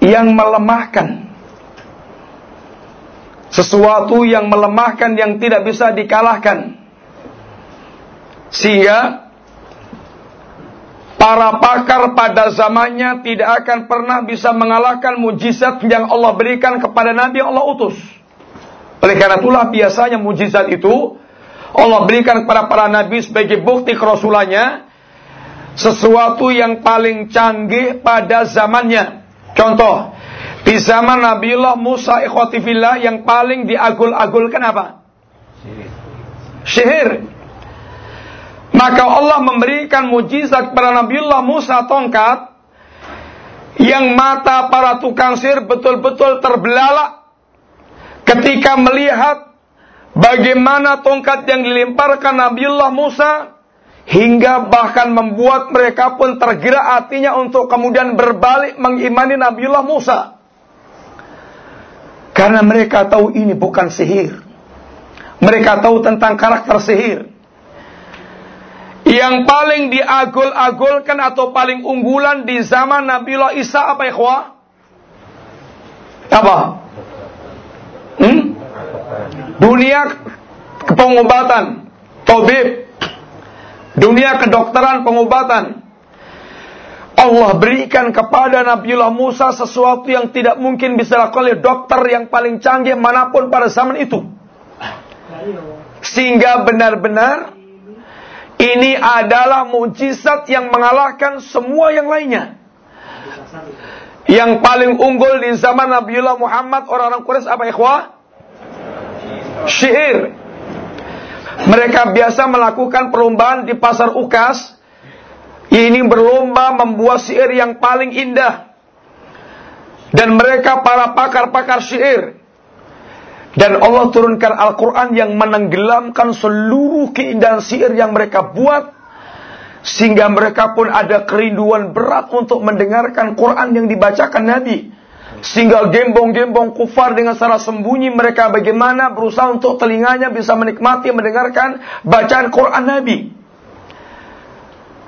Yang melemahkan. Sesuatu yang melemahkan yang tidak bisa dikalahkan. Sehingga Para pakar pada zamannya tidak akan pernah bisa mengalahkan mujizat yang Allah berikan kepada Nabi Allah utus. Oleh karena itulah biasanya mujizat itu Allah berikan kepada para nabi sebagai bukti kerasulannya sesuatu yang paling canggih pada zamannya. Contoh, di zaman Nabiullah Musa ikhwatifillah yang paling diagul-agulkan apa? Sihir. Maka Allah memberikan mujizat kepada Nabiullah Musa tongkat yang mata para tukang sihir betul-betul terbelalak ketika melihat bagaimana tongkat yang dilemparkan Nabiullah Musa hingga bahkan membuat mereka pun tergerak hatinya untuk kemudian berbalik mengimani Nabiullah Musa. Karena mereka tahu ini bukan sihir. Mereka tahu tentang karakter sihir. Yang paling diagul-agulkan atau paling unggulan di zaman Nabiullah Isa apa ikhwa? Apa? Hmm? Dunia pengobatan, tabib. Dunia kedokteran pengobatan. Allah berikan kepada Nabiullah Musa sesuatu yang tidak mungkin bisa dilakukan oleh dokter yang paling canggih mana pun pada zaman itu. Sehingga benar-benar ini adalah mujizat yang mengalahkan semua yang lainnya. Yang paling unggul di zaman Nabiullah Muhammad orang-orang Quraisy apa ikhwah? Syair. Mereka biasa melakukan perlombaan di pasar Ukas. Ini berlomba membuat syair yang paling indah. Dan mereka para pakar-pakar syair dan Allah turunkan Al-Quran yang menenggelamkan seluruh keindahan sihir yang mereka buat. Sehingga mereka pun ada kerinduan berat untuk mendengarkan Quran yang dibacakan Nabi. Sehingga gembong-gembong kufar dengan salah sembunyi mereka bagaimana berusaha untuk telinganya bisa menikmati mendengarkan bacaan Quran Nabi.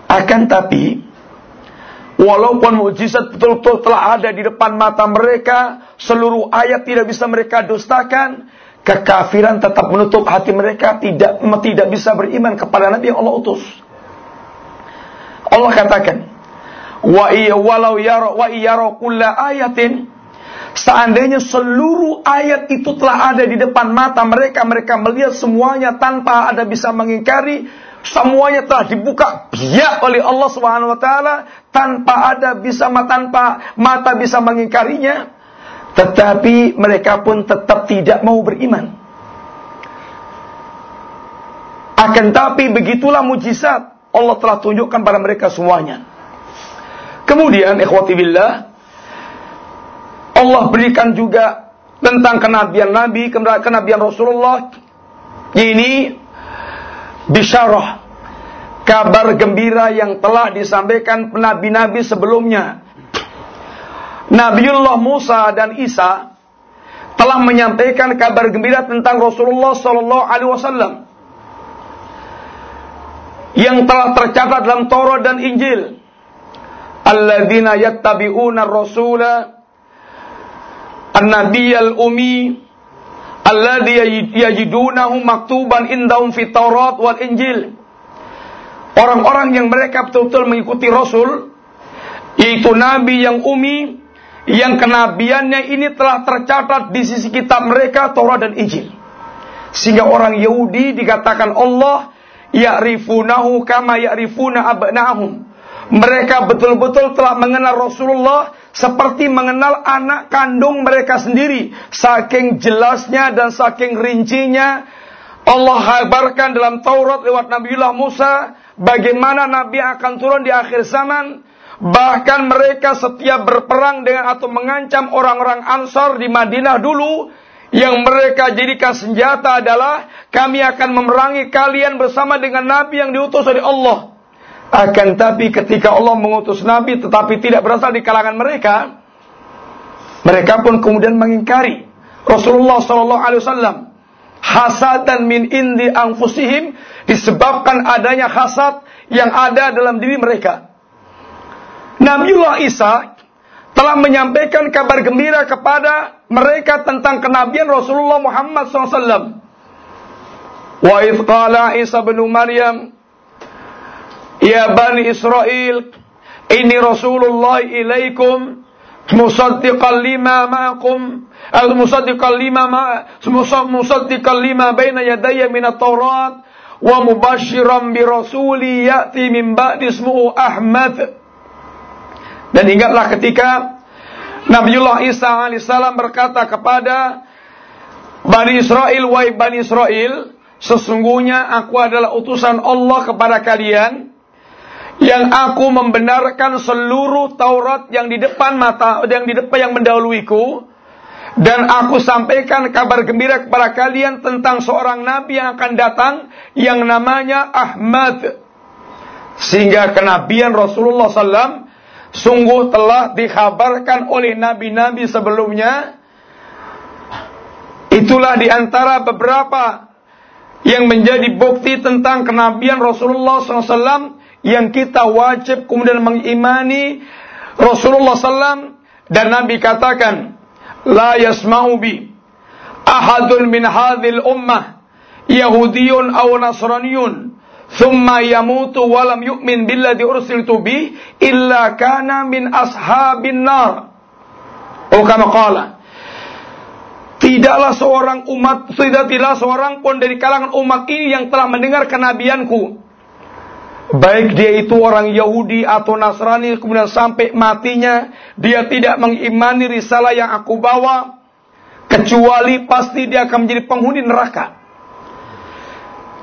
Akan tapi Walaupun mujizat betul-betul telah ada di depan mata mereka, seluruh ayat tidak bisa mereka dustakan, kekafiran tetap menutup hati mereka tidak tidak bisa beriman kepada Nabi yang Allah utus. Allah katakan, wa iya walau yara wa yara kulla ayatin Seandainya seluruh ayat itu telah ada di depan mata mereka, mereka melihat semuanya tanpa ada bisa mengingkari, semuanya telah dibuka biak oleh Allah Subhanahu wa taala tanpa ada bisa tanpa mata bisa mengingkarinya, tetapi mereka pun tetap tidak mau beriman. Akan tapi begitulah mujizat Allah telah tunjukkan pada mereka semuanya. Kemudian ikhwati billah Allah berikan juga tentang kenabian Nabi, kenabian Rasulullah. Ini bisyarah kabar gembira yang telah disampaikan nabi-nabi sebelumnya. Nabiullah Musa dan Isa telah menyampaikan kabar gembira tentang Rasulullah Sallallahu Alaihi Wasallam yang telah tercatat dalam Taurat dan Injil. Alladzina yattabi'una rasula an-nabiyyal ummi alladhi yajidunahu maktuban indahum fit Taurat wal Injil. Orang-orang yang mereka betul-betul mengikuti Rasul yaitu nabi yang umi yang kenabiannya ini telah tercatat di sisi kitab mereka Taurat dan Injil. Sehingga orang Yahudi dikatakan Allah ya'rifunahu kama ya'rifuna abna'ahum. Mereka betul-betul telah mengenal Rasulullah seperti mengenal anak kandung mereka sendiri. Saking jelasnya dan saking rincinya Allah kabarkan dalam Taurat lewat Nabiullah Musa bagaimana Nabi akan turun di akhir zaman. Bahkan mereka setiap berperang dengan atau mengancam orang-orang Ansar di Madinah dulu yang mereka jadikan senjata adalah kami akan memerangi kalian bersama dengan nabi yang diutus oleh Allah. Akan tapi ketika Allah mengutus nabi tetapi tidak berasal di kalangan mereka, mereka pun kemudian mengingkari Rasulullah sallallahu alaihi wasallam. Hasad dan min indi anfusihim disebabkan adanya hasad yang ada dalam diri mereka. Nabiullah Isa telah menyampaikan kabar gembira kepada mereka tentang kenabian Rasulullah Muhammad SAW. Wa idh qala Isa bin Maryam Ya Bani Israel Ini Rasulullah ilaikum Musaddiqan lima ma'akum Musaddiqan lima ma Musaddiqan lima baina yadaya minat Taurat Wa mubashiran bi rasuli Ya'ti min ba'di ismuhu Ahmad. Dan ingatlah ketika Nabiullah Isa alaihissalam berkata kepada Bani Israel, wahai Bani Israel, sesungguhnya aku adalah utusan Allah kepada kalian yang aku membenarkan seluruh Taurat yang di depan mata yang di depan yang mendahuluiku dan aku sampaikan kabar gembira kepada kalian tentang seorang nabi yang akan datang yang namanya Ahmad sehingga kenabian Rasulullah SAW sungguh telah dikhabarkan oleh nabi-nabi sebelumnya. Itulah di antara beberapa yang menjadi bukti tentang kenabian Rasulullah SAW yang kita wajib kemudian mengimani Rasulullah SAW dan Nabi katakan, La yasma'u bi ahadun min hadhil ummah Yahudiyun aw Nasraniyun thumma yamutu walam yu'min billadhi ursiltu bi illa kana min ashabin nar. Oh kama qala. Tidaklah seorang umat, tidak tidaklah seorang pun dari kalangan umat ini yang telah mendengar kenabianku. Baik dia itu orang Yahudi atau Nasrani kemudian sampai matinya dia tidak mengimani risalah yang aku bawa kecuali pasti dia akan menjadi penghuni neraka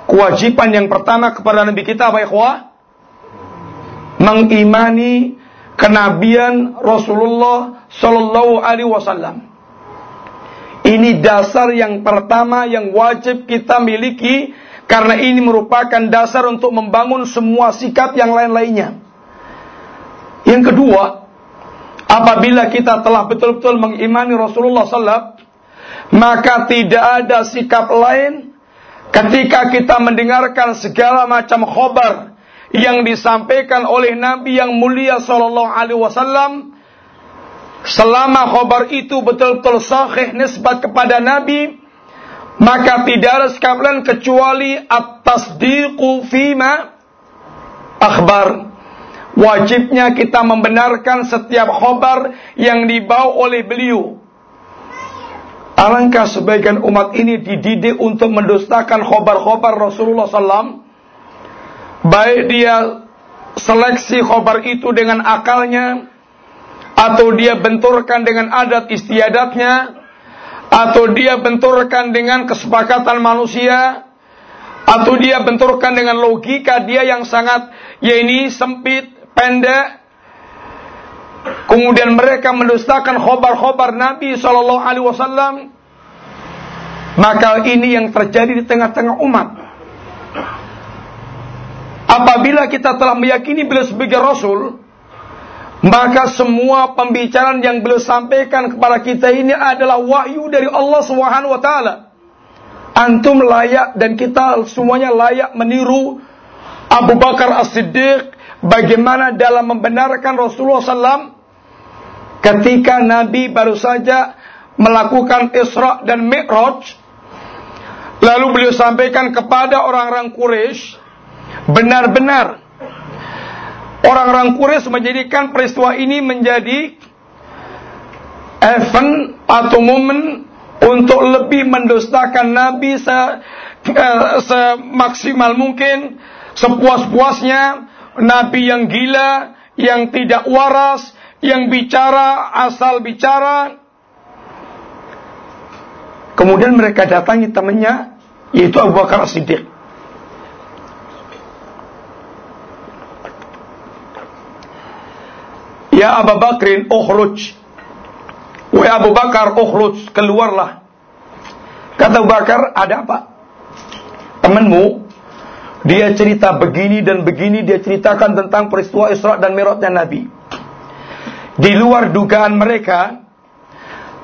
kewajiban yang pertama kepada Nabi kita apa ikhwah? Mengimani kenabian Rasulullah Sallallahu Alaihi Wasallam. Ini dasar yang pertama yang wajib kita miliki karena ini merupakan dasar untuk membangun semua sikap yang lain-lainnya. Yang kedua, apabila kita telah betul-betul mengimani Rasulullah SAW, maka tidak ada sikap lain Ketika kita mendengarkan segala macam khobar yang disampaikan oleh Nabi yang mulia Sallallahu Alaihi Wasallam, selama khobar itu betul-betul sahih nisbat kepada Nabi, maka tidak ada sekalian kecuali atas diku fima akhbar. Wajibnya kita membenarkan setiap khobar yang dibawa oleh beliau. Alangkah sebagian umat ini dididik untuk mendustakan khobar-khobar Rasulullah SAW. Baik dia seleksi khobar itu dengan akalnya, atau dia benturkan dengan adat istiadatnya, atau dia benturkan dengan kesepakatan manusia, atau dia benturkan dengan logika dia yang sangat ya ini sempit, pendek, Kemudian mereka mendustakan khobar-khobar Nabi Shallallahu Alaihi Wasallam. Maka ini yang terjadi di tengah-tengah umat. Apabila kita telah meyakini beliau sebagai Rasul, maka semua pembicaraan yang beliau sampaikan kepada kita ini adalah wahyu dari Allah Subhanahu wa taala. Antum layak dan kita semuanya layak meniru Abu Bakar As-Siddiq bagaimana dalam membenarkan Rasulullah SAW ketika Nabi baru saja melakukan Isra dan Mi'raj lalu beliau sampaikan kepada orang-orang Quraisy benar-benar orang-orang Quraisy menjadikan peristiwa ini menjadi event atau momen untuk lebih mendustakan Nabi se, eh, semaksimal mungkin sepuas-puasnya Nabi yang gila yang tidak waras yang bicara asal bicara. Kemudian mereka datangi temannya yaitu Abu Bakar As-Siddiq. Ya Abu Bakrin ukhruj. Wahai Abu Bakar ukhruj, keluarlah. Kata Abu Bakar, ada apa? Temanmu dia cerita begini dan begini dia ceritakan tentang peristiwa Isra dan Mi'rajnya Nabi di luar dugaan mereka,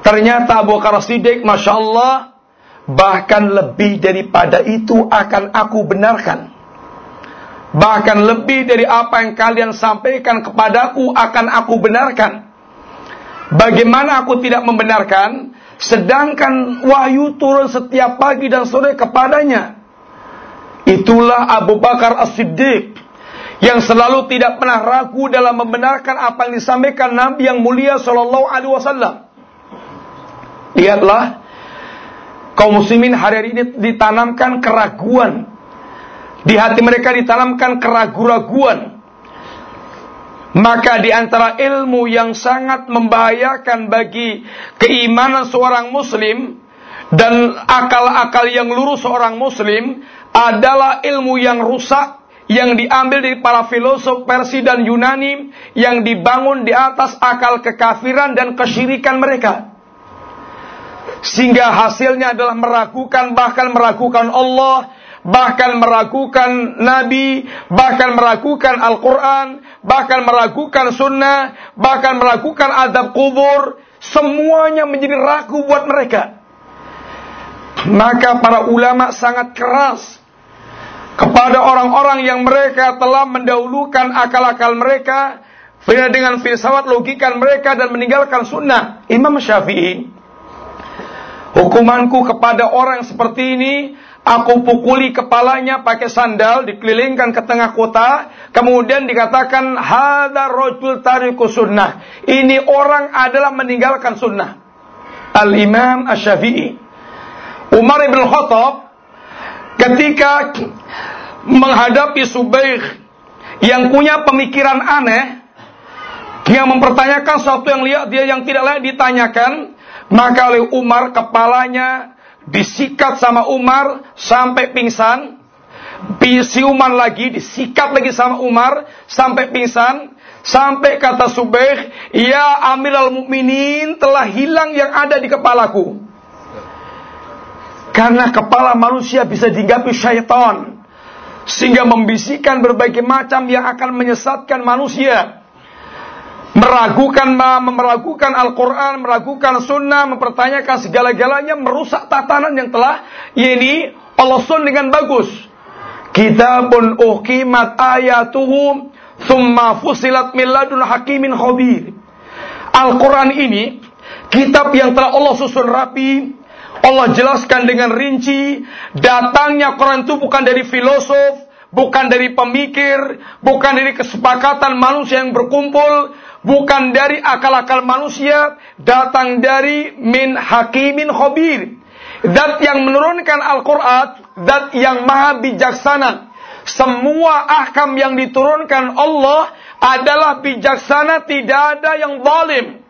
ternyata Abu Bakar Siddiq, Masya Allah, bahkan lebih daripada itu akan aku benarkan. Bahkan lebih dari apa yang kalian sampaikan kepadaku akan aku benarkan. Bagaimana aku tidak membenarkan? Sedangkan wahyu turun setiap pagi dan sore kepadanya. Itulah Abu Bakar As-Siddiq yang selalu tidak pernah ragu dalam membenarkan apa yang disampaikan Nabi yang mulia Shallallahu Alaihi Wasallam. Lihatlah kaum muslimin hari ini ditanamkan keraguan di hati mereka ditanamkan keraguan-raguan. Maka di antara ilmu yang sangat membahayakan bagi keimanan seorang muslim dan akal-akal yang lurus seorang muslim adalah ilmu yang rusak yang diambil dari para filosof Persia dan Yunani yang dibangun di atas akal kekafiran dan kesyirikan mereka. Sehingga hasilnya adalah meragukan bahkan meragukan Allah, bahkan meragukan Nabi, bahkan meragukan Al-Quran, bahkan meragukan Sunnah, bahkan meragukan adab kubur, semuanya menjadi ragu buat mereka. Maka para ulama sangat keras kepada orang-orang yang mereka telah mendahulukan akal-akal mereka dengan filsafat logika mereka dan meninggalkan sunnah. Imam Syafi'i, hukumanku kepada orang seperti ini, aku pukuli kepalanya pakai sandal, dikelilingkan ke tengah kota, kemudian dikatakan hada rojul tariku sunnah. Ini orang adalah meninggalkan sunnah. Al-Imam Asy-Syafi'i. Umar ibn Khattab ketika menghadapi Subair yang punya pemikiran aneh yang mempertanyakan sesuatu yang dia yang tidak layak ditanyakan maka oleh Umar kepalanya disikat sama Umar sampai pingsan siuman lagi disikat lagi sama Umar sampai pingsan sampai kata Subair ya Amirul Mukminin telah hilang yang ada di kepalaku karena kepala manusia bisa dinggapi syaitan. Sehingga membisikkan berbagai macam yang akan menyesatkan manusia. Meragukan meragukan Al-Quran, meragukan sunnah, mempertanyakan segala-galanya, merusak tatanan yang telah ini Allah sun dengan bagus. Kitabun uqimat ayatuhu thumma fusilat miladun hakimin khabir. Al-Quran ini kitab yang telah Allah susun rapi, Allah jelaskan dengan rinci, datangnya Quran itu bukan dari filosof, bukan dari pemikir, bukan dari kesepakatan manusia yang berkumpul, bukan dari akal-akal manusia, datang dari min hakimin khabir. Dat yang menurunkan Al-Quran, dat yang maha bijaksana. Semua ahkam yang diturunkan Allah adalah bijaksana, tidak ada yang zalim.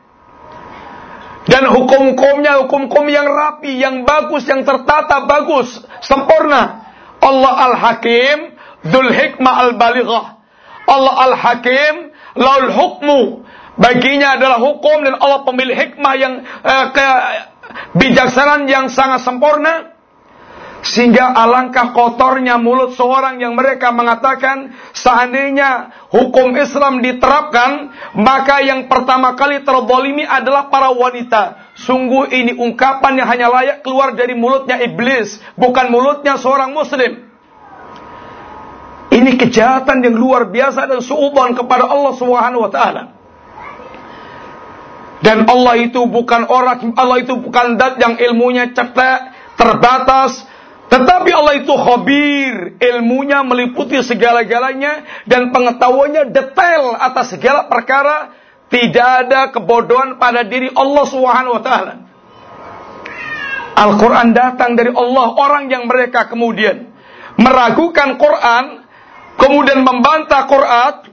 Dan hukum-hukumnya hukum-hukum yang rapi, yang bagus, yang tertata bagus, sempurna. Allah Al-Hakim, Dhul Hikmah Al-Balighah. Allah Al-Hakim, Laul Hukmu. Baginya adalah hukum dan Allah pemilik hikmah yang eh, ke, bijaksanaan yang sangat sempurna. Sehingga alangkah kotornya mulut seorang yang mereka mengatakan seandainya hukum Islam diterapkan, maka yang pertama kali terzalimi adalah para wanita. Sungguh ini ungkapan yang hanya layak keluar dari mulutnya iblis, bukan mulutnya seorang muslim. Ini kejahatan yang luar biasa dan suudzon kepada Allah Subhanahu wa taala. Dan Allah itu bukan orang, Allah itu bukan dat yang ilmunya cetek, terbatas, tetapi Allah itu khabir, ilmunya meliputi segala-galanya dan pengetahuannya detail atas segala perkara. Tidak ada kebodohan pada diri Allah Subhanahu wa. Al-Quran datang dari Allah orang yang mereka kemudian meragukan Quran, kemudian membantah Quran,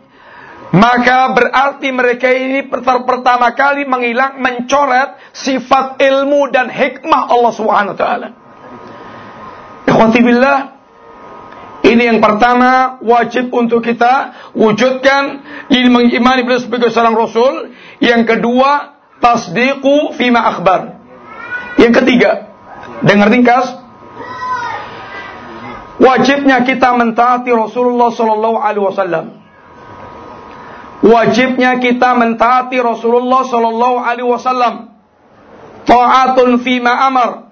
maka berarti mereka ini pertama kali menghilang, mencoret sifat ilmu dan hikmah Allah Subhanahu wa taala. Ikhwati billah, ini yang pertama wajib untuk kita wujudkan ini mengimani beliau sebagai seorang rasul. Yang kedua, tasdiqu fima akhbar. Yang ketiga, dengar ringkas. Wajibnya kita mentaati Rasulullah sallallahu alaihi wasallam. Wajibnya kita mentaati Rasulullah sallallahu alaihi wasallam. Ta'atun fima amar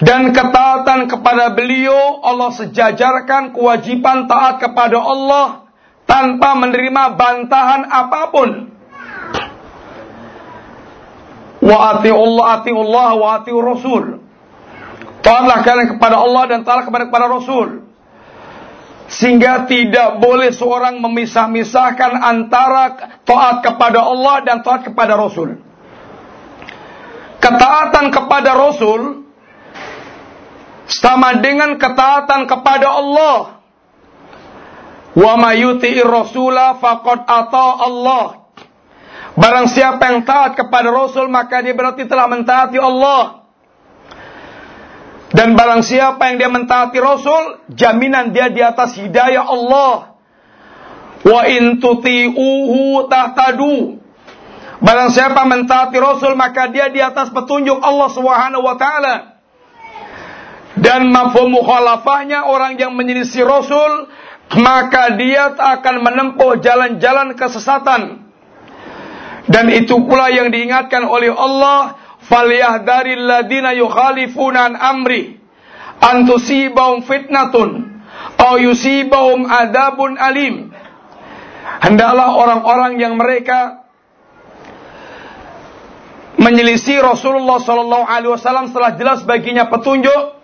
dan ketaatan kepada beliau Allah sejajarkan kewajiban taat kepada Allah tanpa menerima bantahan apa pun. Wa ati Allah ati Allah wa ati Rasul. Taatlah kalian kepada Allah dan taatlah kepada kepada Rasul. Sehingga tidak boleh seorang memisah-misahkan antara taat kepada Allah dan taat kepada Rasul. Ketaatan kepada Rasul sama dengan ketaatan kepada Allah. Wa mayuti'ir rasula faqad Allah. Barang siapa yang taat kepada Rasul maka dia berarti telah mentaati Allah. Dan barang siapa yang dia mentaati Rasul, jaminan dia di atas hidayah Allah. Wa in tuti'uhu tahtadu. Barang siapa mentaati Rasul maka dia di atas petunjuk Allah Subhanahu wa taala. Dan mafhum mukhalafahnya orang yang menyelisih Rasul maka dia akan menempuh jalan-jalan kesesatan. Dan itu pula yang diingatkan oleh Allah, "Falyahdharil ladina yukhalifuna an amri an tusibahum fitnatun aw yusibahum adabun alim." Hendaklah orang-orang yang mereka menyelisih Rasulullah sallallahu alaihi wasallam setelah jelas baginya petunjuk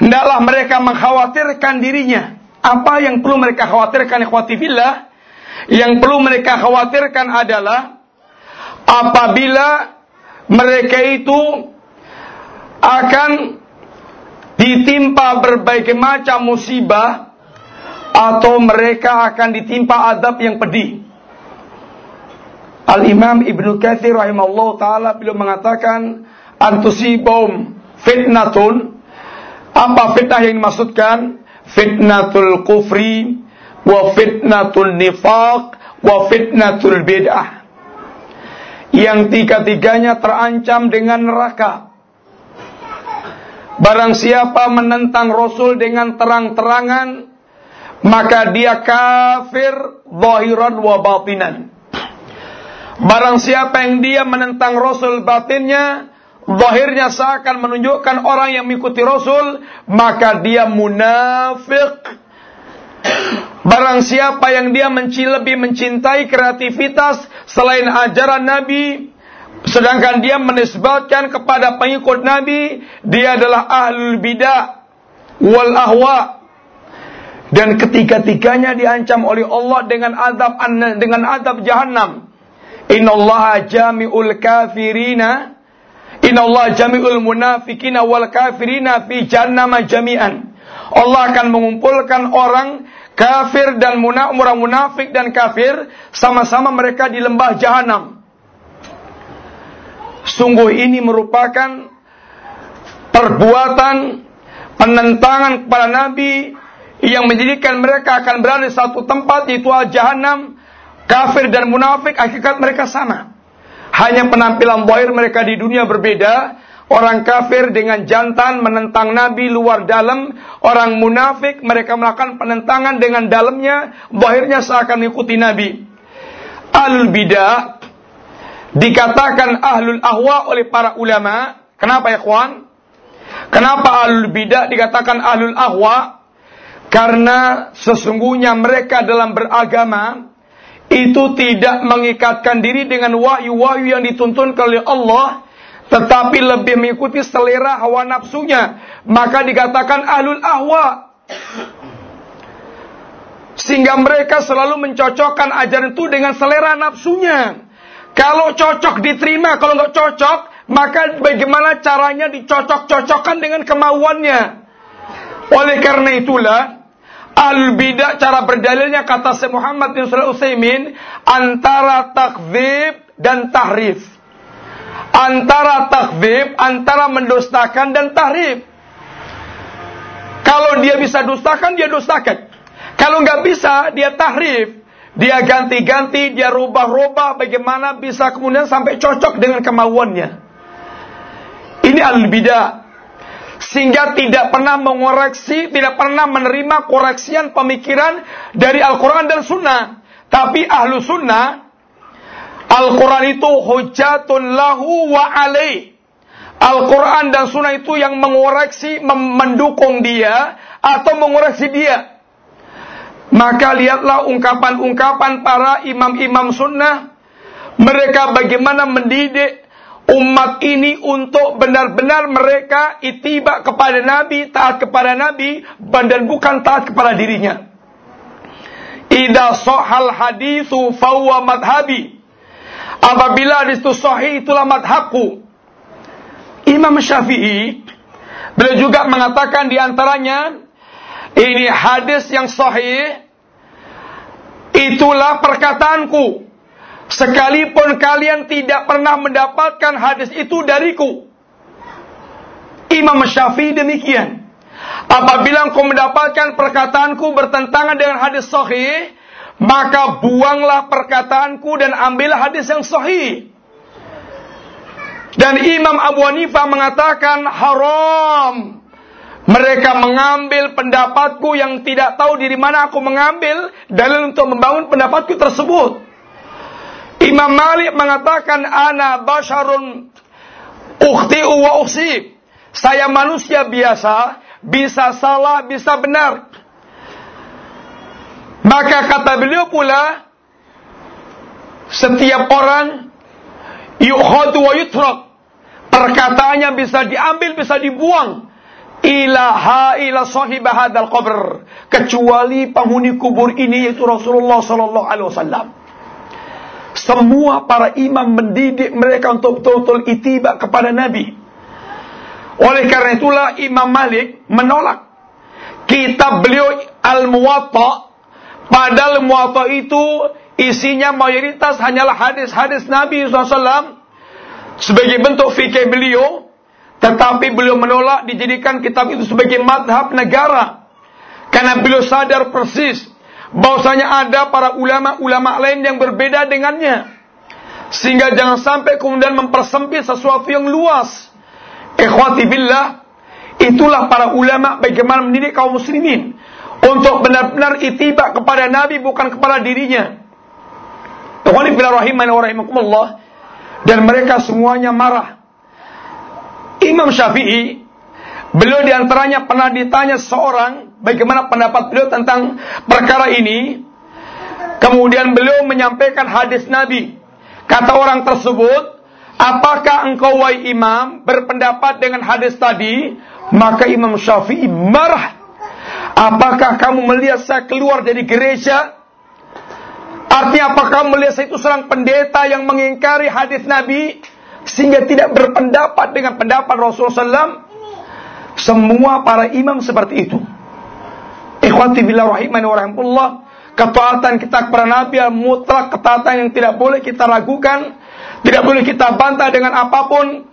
Hendaklah mereka mengkhawatirkan dirinya. Apa yang perlu mereka khawatirkan ikhwati? Yang perlu mereka khawatirkan adalah apabila mereka itu akan ditimpa berbagai macam musibah atau mereka akan ditimpa adab yang pedih. Al-Imam Ibnu Katsir rahimahullah taala beliau mengatakan antusibum fitnatun apa fitnah yang dimaksudkan? Fitnatul kufri wa fitnatul nifaq wa fitnatul bid'ah. Yang tiga-tiganya terancam dengan neraka. Barang siapa menentang Rasul dengan terang-terangan, maka dia kafir zahiran wa batinan. Barang siapa yang dia menentang Rasul batinnya, Zahirnya seakan menunjukkan orang yang mengikuti Rasul, maka dia munafik. Barang siapa yang dia menci lebih mencintai kreativitas selain ajaran Nabi, sedangkan dia menisbatkan kepada pengikut Nabi, dia adalah ahlul bidah wal ahwa. dan ketiga-tiganya diancam oleh Allah dengan azab dengan azab jahanam. Innallaha jami'ul kafirina Innallaha jami'ul munafikina wal kafirina fi jahannam jami'an. Allah akan mengumpulkan orang kafir dan munafik, orang munafik dan kafir sama-sama mereka di lembah jahanam. Sungguh ini merupakan perbuatan penentangan kepada Nabi yang menjadikan mereka akan berada di satu tempat yaitu jahanam kafir dan munafik hakikat mereka sama hanya penampilan bohir mereka di dunia berbeda orang kafir dengan jantan menentang nabi luar dalam. Orang munafik mereka melakukan penentangan dengan dalamnya. Bohirnya seakan mengikuti nabi. Ahlul bidah dikatakan ahlul ahwa oleh para ulama. Kenapa ya kawan kenapa ahlul bidah dikatakan ahlul ahwa? Karena sesungguhnya mereka dalam beragama itu tidak mengikatkan diri dengan wahyu-wahyu yang dituntun oleh Allah, tetapi lebih mengikuti selera hawa nafsunya. Maka dikatakan ahlul ahwa. Sehingga mereka selalu mencocokkan ajaran itu dengan selera nafsunya. Kalau cocok diterima, kalau nggak cocok, maka bagaimana caranya dicocok-cocokkan dengan kemauannya. Oleh karena itulah, Al bidah cara berdalilnya kata Syekh Muhammad bin Utsaimin antara takdzib dan tahrif. Antara takdzib, antara mendustakan dan tahrif. Kalau dia bisa dustakan, dia dustakan. Kalau nggak bisa, dia tahrif. Dia ganti-ganti, dia rubah-rubah bagaimana bisa kemudian sampai cocok dengan kemauannya. Ini al-bidah sehingga tidak pernah mengoreksi, tidak pernah menerima koreksian pemikiran dari Al-Quran dan Sunnah. Tapi ahlu sunnah, Al-Quran itu hujatun lahu wa alaih. Al-Quran dan Sunnah itu yang mengoreksi, mendukung dia, atau mengoreksi dia. Maka lihatlah ungkapan-ungkapan para imam-imam sunnah. Mereka bagaimana mendidik umat ini untuk benar-benar mereka itiba kepada Nabi, taat kepada Nabi, dan bukan taat kepada dirinya. Ida sohal hadisu fawa madhabi. Apabila hadis itu sahih itulah madhabku. Imam Syafi'i beliau juga mengatakan di antaranya ini hadis yang sahih itulah perkataanku Sekalipun kalian tidak pernah mendapatkan hadis itu dariku. Imam Syafi'i demikian. Apabila engkau mendapatkan perkataanku bertentangan dengan hadis sahih, maka buanglah perkataanku dan ambillah hadis yang sahih. Dan Imam Abu Hanifah mengatakan haram. Mereka mengambil pendapatku yang tidak tahu dari mana aku mengambil dalil untuk membangun pendapatku tersebut. Imam Malik mengatakan ana basharun ukhti'u wa uksib. Saya manusia biasa, bisa salah, bisa benar. Maka kata beliau pula, setiap orang yukhadu wa yutrak. Perkataannya bisa diambil, bisa dibuang. Ilaha ila sahibah hadal qabr. Kecuali penghuni kubur ini yaitu Rasulullah sallallahu alaihi wasallam. Semua para imam mendidik mereka untuk betul-betul itiba kepada Nabi. Oleh karena itulah Imam Malik menolak kitab beliau Al-Muwatta. Padahal Muwatta itu isinya mayoritas hanyalah hadis-hadis Nabi SAW sebagai bentuk fikih beliau. Tetapi beliau menolak dijadikan kitab itu sebagai madhab negara. Karena beliau sadar persis bahwasanya ada para ulama-ulama lain yang berbeda dengannya. Sehingga jangan sampai kemudian mempersempit sesuatu yang luas. Ikhwati billah, itulah para ulama bagaimana mendidik kaum muslimin untuk benar-benar itiba kepada Nabi bukan kepada dirinya. Dan mereka semuanya marah. Imam Syafi'i beliau di antaranya pernah ditanya seorang bagaimana pendapat beliau tentang perkara ini. Kemudian beliau menyampaikan hadis Nabi. Kata orang tersebut, apakah engkau wahai imam berpendapat dengan hadis tadi? Maka Imam Syafi'i marah. Apakah kamu melihat saya keluar dari gereja? Artinya apakah kamu melihat saya itu seorang pendeta yang mengingkari hadis Nabi sehingga tidak berpendapat dengan pendapat Rasulullah SAW? Semua para imam seperti itu. Ikhwati billah rahimani wa rahmatullah. Ketaatan kita kepada Nabi yang mutlak, ketaatan yang tidak boleh kita ragukan, tidak boleh kita bantah dengan apa pun.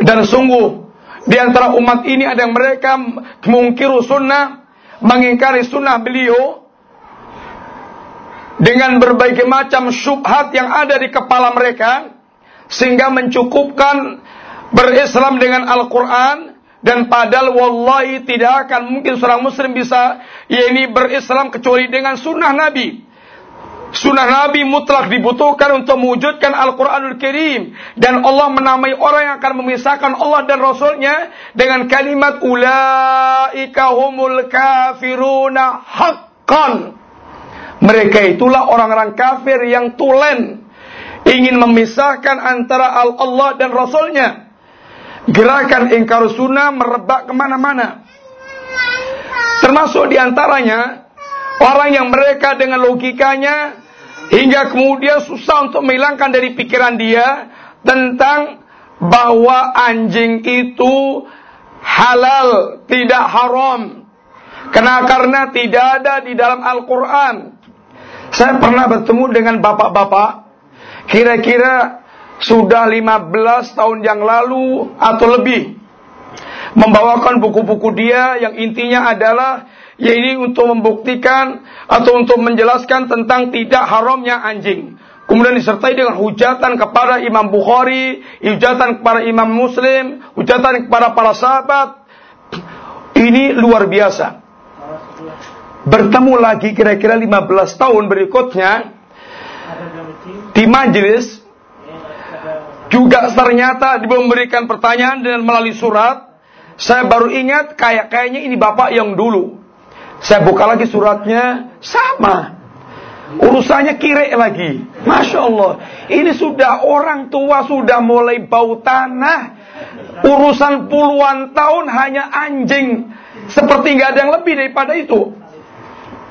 Dan sungguh, di antara umat ini ada yang mereka mengkiru sunnah, mengingkari sunnah beliau, dengan berbagai macam syubhat yang ada di kepala mereka, sehingga mencukupkan berislam dengan Al-Quran, dan padahal wallahi tidak akan mungkin seorang muslim bisa ya ini berislam kecuali dengan sunnah Nabi. Sunnah Nabi mutlak dibutuhkan untuk mewujudkan Al-Quranul Karim. Dan Allah menamai orang yang akan memisahkan Allah dan Rasulnya dengan kalimat Ula'ika humul kafiruna haqqan. Mereka itulah orang-orang kafir yang tulen. Ingin memisahkan antara Allah dan Rasulnya. Gerakan ingkar sunnah merebak ke mana-mana. Termasuk di antaranya orang yang mereka dengan logikanya hingga kemudian susah untuk menghilangkan dari pikiran dia tentang bahwa anjing itu halal, tidak haram. Karena karena tidak ada di dalam Al-Quran. Saya pernah bertemu dengan bapak-bapak, kira-kira sudah 15 tahun yang lalu atau lebih membawakan buku-buku dia yang intinya adalah ya ini untuk membuktikan atau untuk menjelaskan tentang tidak haramnya anjing. Kemudian disertai dengan hujatan kepada Imam Bukhari, hujatan kepada Imam Muslim, hujatan kepada para sahabat. Ini luar biasa. Bertemu lagi kira-kira 15 tahun berikutnya di majelis juga ternyata memberikan pertanyaan dan melalui surat. Saya baru ingat kayak kayaknya ini bapak yang dulu. Saya buka lagi suratnya sama. Urusannya kire lagi. Masya Allah. Ini sudah orang tua sudah mulai bau tanah. Urusan puluhan tahun hanya anjing. Seperti nggak ada yang lebih daripada itu.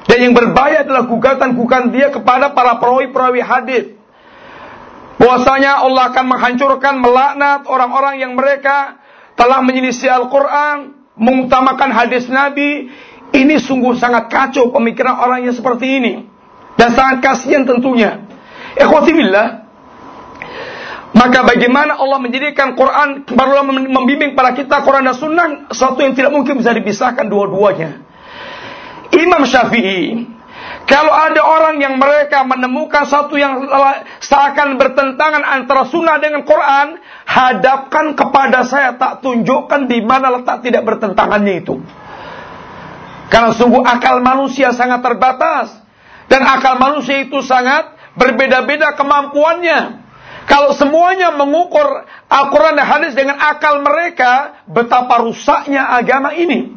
Dan yang berbahaya adalah gugatan-gugatan dia kepada para perawi-perawi hadis bahwasanya Allah akan menghancurkan, melaknat orang-orang yang mereka telah menyelisih Al-Quran, mengutamakan hadis Nabi. Ini sungguh sangat kacau pemikiran orang yang seperti ini. Dan sangat kasihan tentunya. Ikhwatillah. Maka bagaimana Allah menjadikan Quran barulah membimbing pada kita Quran dan Sunnah Satu yang tidak mungkin bisa dipisahkan dua-duanya Imam Syafi'i kalau ada orang yang mereka menemukan satu yang seakan bertentangan antara sunnah dengan Quran, hadapkan kepada saya, tak tunjukkan di mana letak tidak bertentangannya itu. Karena sungguh akal manusia sangat terbatas. Dan akal manusia itu sangat berbeda-beda kemampuannya. Kalau semuanya mengukur Al-Quran dan hadis dengan akal mereka, betapa rusaknya agama ini.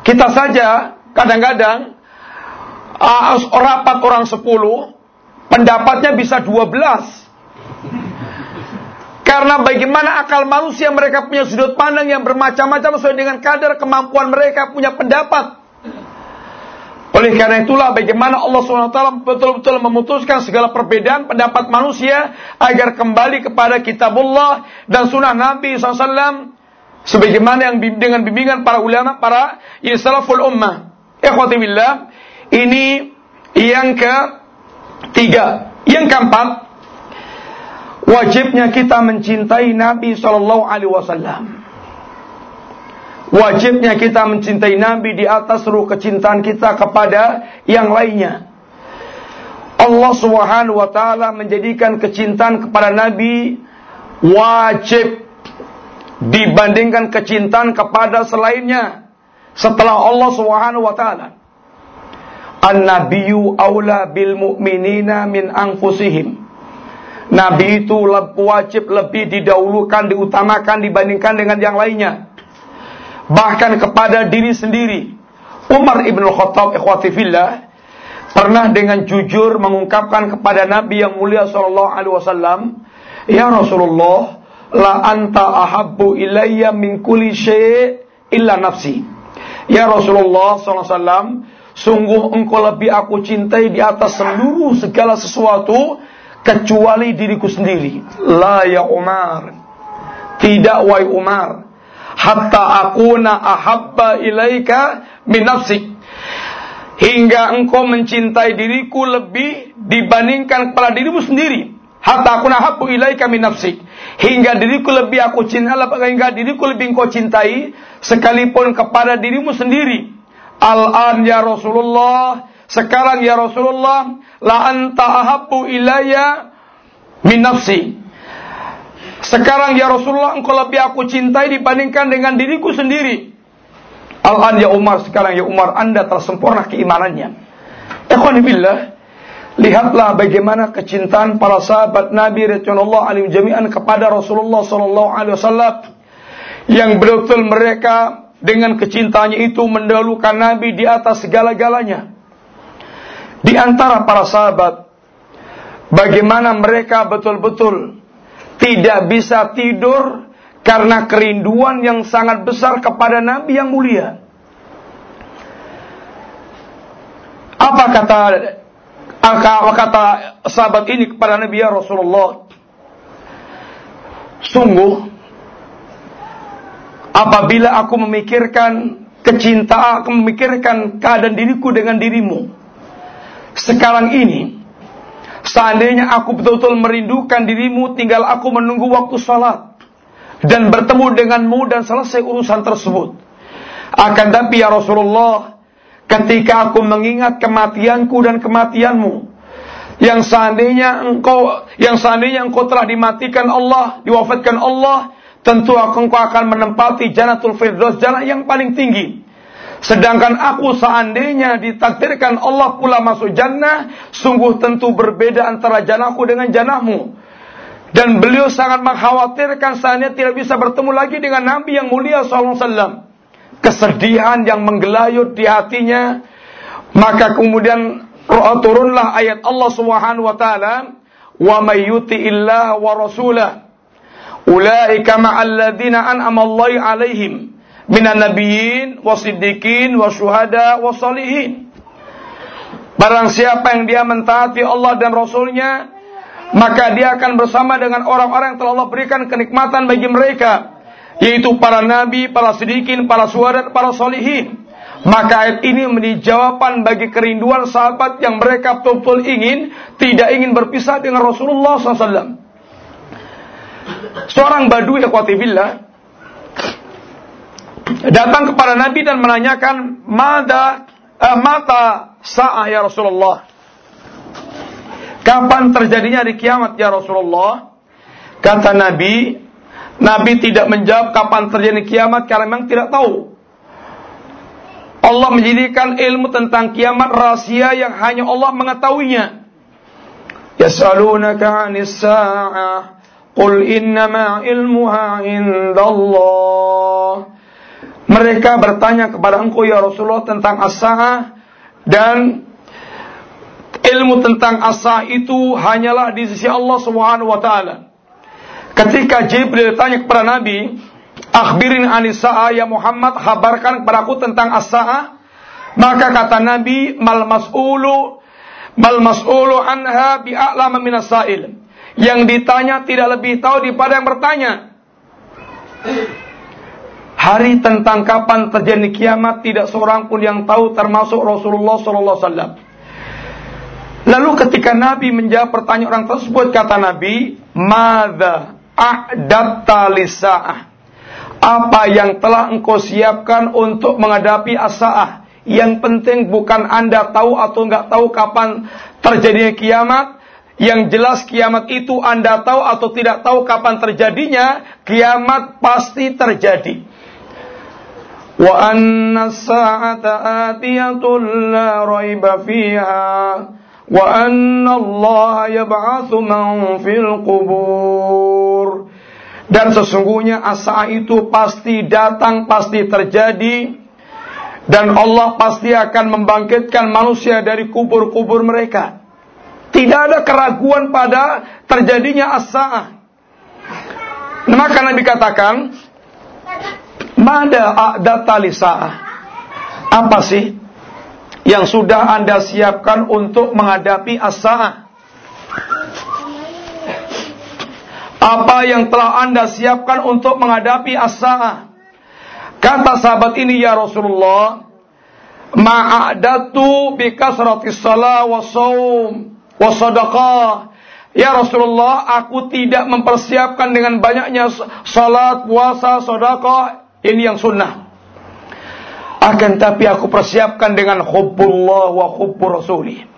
Kita saja kadang-kadang uh, rapat orang sepuluh, pendapatnya bisa dua belas. Karena bagaimana akal manusia mereka punya sudut pandang yang bermacam-macam sesuai dengan kadar kemampuan mereka punya pendapat. Oleh karena itulah bagaimana Allah SWT betul-betul memutuskan segala perbedaan pendapat manusia agar kembali kepada kitabullah dan sunnah Nabi SAW sebagaimana yang dengan bimbingan para ulama para salaful ummah. Ikhwati billah, ini yang ketiga. Yang keempat, wajibnya kita mencintai Nabi Shallallahu Alaihi Wasallam. Wajibnya kita mencintai Nabi di atas seluruh kecintaan kita kepada yang lainnya. Allah Subhanahu wa taala menjadikan kecintaan kepada Nabi wajib dibandingkan kecintaan kepada selainnya setelah Allah Subhanahu wa taala. An-nabiyyu aula bil mu'minina min anfusihim. Nabi itu wajib lebih didahulukan, diutamakan dibandingkan dengan yang lainnya. Bahkan kepada diri sendiri. Umar ibn Khattab ikhwati fillah pernah dengan jujur mengungkapkan kepada Nabi yang mulia sallallahu alaihi wasallam, "Ya Rasulullah, la anta ahabbu ilayya min kulli syai' illa nafsi." Ya Rasulullah SAW, sungguh engkau lebih aku cintai di atas seluruh segala sesuatu kecuali diriku sendiri. La ya Umar. Tidak wahai Umar. Hatta akuna ahabba ilaika min nafsik. Hingga engkau mencintai diriku lebih dibandingkan kepada dirimu sendiri. Hatta akuna ahabbu ilaika min nafsik. Hingga diriku lebih aku cintai, hingga diriku lebih engkau cintai sekalipun kepada dirimu sendiri. Al-an ya Rasulullah, sekarang ya Rasulullah, la anta ahabbu ilayya min nafsi. Sekarang ya Rasulullah engkau lebih aku cintai dibandingkan dengan diriku sendiri. Al-an ya Umar, sekarang ya Umar, Anda tersempurna keimanannya. Ikhwanibillah, lihatlah bagaimana kecintaan para sahabat Nabi radhiyallahu alim jami'an kepada Rasulullah sallallahu alaihi wasallam yang betul mereka dengan kecintaannya itu mendahulukan Nabi di atas segala-galanya. Di antara para sahabat, bagaimana mereka betul-betul tidak bisa tidur karena kerinduan yang sangat besar kepada Nabi yang mulia. Apa kata apa kata sahabat ini kepada Nabi ya Rasulullah? Sungguh apabila aku memikirkan kecintaan, aku memikirkan keadaan diriku dengan dirimu. Sekarang ini, seandainya aku betul-betul merindukan dirimu, tinggal aku menunggu waktu salat dan bertemu denganmu dan selesai urusan tersebut. Akan tapi ya Rasulullah, ketika aku mengingat kematianku dan kematianmu, yang seandainya engkau yang seandainya engkau telah dimatikan Allah, diwafatkan Allah, tentu aku engkau akan menempati janatul firdaus, janah yang paling tinggi. Sedangkan aku seandainya ditakdirkan Allah pula masuk jannah, sungguh tentu berbeda antara janahku dengan janahmu. Dan beliau sangat mengkhawatirkan seandainya tidak bisa bertemu lagi dengan Nabi yang mulia SAW. Kesedihan yang menggelayut di hatinya, maka kemudian turunlah ayat Allah Subhanahu wa taala, "Wa may wa rasulah" Ulaika ma'alladzina an'ama 'alaihim minan nabiyyin wasiddiqin wasyuhada wasalihin. Barang siapa yang dia mentaati Allah dan Rasulnya, maka dia akan bersama dengan orang-orang yang telah Allah berikan kenikmatan bagi mereka, yaitu para nabi, para siddiqin, para syuhada, para salihin. Maka ayat ini menjadi jawaban bagi kerinduan sahabat yang mereka betul-betul ingin, tidak ingin berpisah dengan Rasulullah SAW. Seorang badui billah datang kepada Nabi dan menanyakan mada eh, mata sa'ah ya Rasulullah. Kapan terjadinya di kiamat ya Rasulullah? Kata Nabi, Nabi tidak menjawab kapan terjadi kiamat karena memang tidak tahu. Allah menjadikan ilmu tentang kiamat rahasia yang hanya Allah mengetahuinya. Yas'alunaka 'anis sa'ah Qul innama ilmuha indallah. Mereka bertanya kepada engkau ya Rasulullah tentang as dan ilmu tentang as itu hanyalah di sisi Allah Subhanahu wa taala. Ketika Jibril tanya kepada Nabi, "Akhbirin anis ya Muhammad, kabarkan kepadaku tentang as Maka kata Nabi, "Mal mas'ulu mal mas'ulu anha bi'a'lama minas sa'il." Yang ditanya tidak lebih tahu daripada yang bertanya. Hari tentang kapan terjadi kiamat tidak seorang pun yang tahu termasuk Rasulullah sallallahu alaihi. Lalu ketika Nabi menjawab pertanyaan orang tersebut kata Nabi, "Madza a'datta lisa'ah?" Apa yang telah engkau siapkan untuk menghadapi as-saah? Yang penting bukan Anda tahu atau enggak tahu kapan terjadinya kiamat, yang jelas kiamat itu Anda tahu atau tidak tahu kapan terjadinya, kiamat pasti terjadi. Sa'ata atiyatun la raiba fiha wa anna Allah yab'atsu man fil qubur. Dan sesungguhnya asa itu pasti datang, pasti terjadi. Dan Allah pasti akan membangkitkan manusia dari kubur-kubur mereka. Tidak ada keraguan pada terjadinya as-sa'ah. Maka Nabi katakan, Mada a'data lisa'ah. Apa sih yang sudah Anda siapkan untuk menghadapi as-sa'ah? Apa yang telah Anda siapkan untuk menghadapi as-sa'ah? Kata sahabat ini ya Rasulullah, ma'adatu bi kasratis salah wa saum wa sadaqah. Ya Rasulullah, aku tidak mempersiapkan dengan banyaknya salat, puasa, sedekah. Ini yang sunnah. Akan tapi aku persiapkan dengan hubbullah wa hubbur rasuli.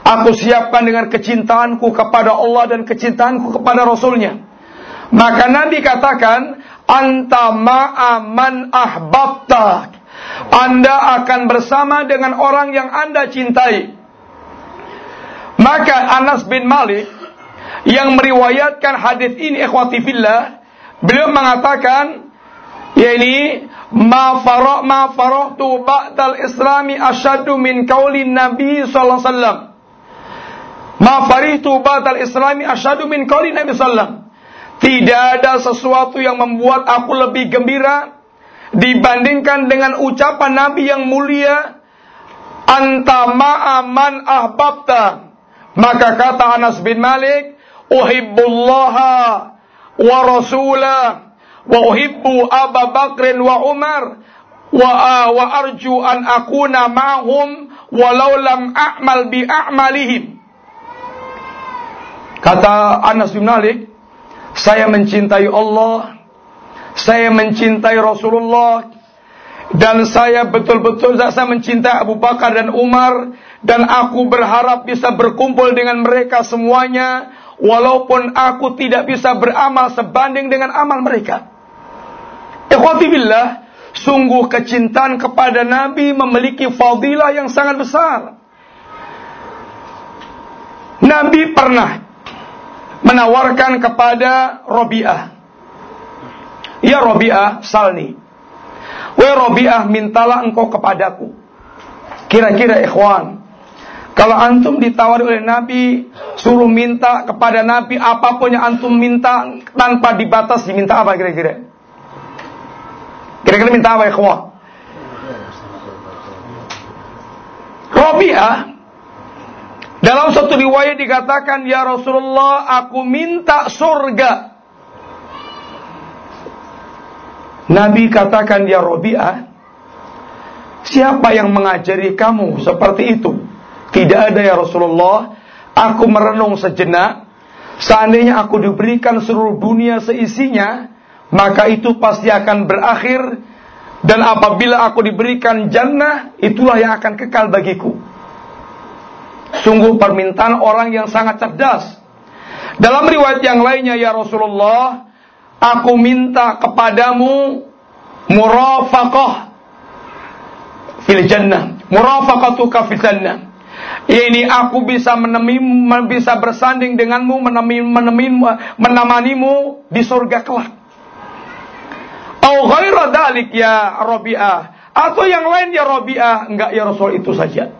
Aku siapkan dengan kecintaanku kepada Allah dan kecintaanku kepada Rasulnya. Maka Nabi katakan, Anta ma'aman ahbabta. Anda akan bersama dengan orang yang Anda cintai. Maka Anas bin Malik yang meriwayatkan hadis ini ikhwati fillah, beliau mengatakan, yakni ma farah ma farahtu ba'dal islami asyaddu min qaulin nabi sallallahu alaihi wasallam. Ma farihtu ba'dal islami asyaddu min qaulin nabi sallallahu tidak ada sesuatu yang membuat aku lebih gembira dibandingkan dengan ucapan nabi yang mulia anta ma'aman ahbabta. Maka kata Anas bin Malik uhibbullaha wa rasulah wa uhibbu Abu Bakr wa Umar. Wa wa arju an akuna ma'hum walau lam a'mal bi a'malihim. Kata Anas bin Malik saya mencintai Allah saya mencintai Rasulullah dan saya betul-betul saya mencintai Abu Bakar dan Umar dan aku berharap bisa berkumpul dengan mereka semuanya walaupun aku tidak bisa beramal sebanding dengan amal mereka. Ikhwati billah, sungguh kecintaan kepada Nabi memiliki fadilah yang sangat besar. Nabi pernah menawarkan kepada Robiah. Ya Robiah, salni. Wahai Robiah, mintalah engkau kepadaku. Kira-kira ikhwan, kalau antum ditawari oleh Nabi, suruh minta kepada Nabi apa pun yang antum minta tanpa dibatas diminta apa kira-kira? Kira-kira minta apa ya kawan? Robiah dalam satu riwayat dikatakan ya Rasulullah aku minta surga. Nabi katakan ya Robiah siapa yang mengajari kamu seperti itu? Tidak ada ya Rasulullah. Aku merenung sejenak. Seandainya aku diberikan seluruh dunia seisinya, maka itu pasti akan berakhir. Dan apabila aku diberikan jannah, itulah yang akan kekal bagiku. Sungguh permintaan orang yang sangat cerdas. Dalam riwayat yang lainnya ya Rasulullah, aku minta kepadamu murafaqah fil jannah. Murafaqatuka fil jannah ini aku bisa menemani, bisa bersanding denganmu, menemani, menemani, menemanimu di surga kelak. Au ghaira dalik ya Rabi'ah. Atau yang lain ya Rabi'ah. Enggak ya Rasul itu saja.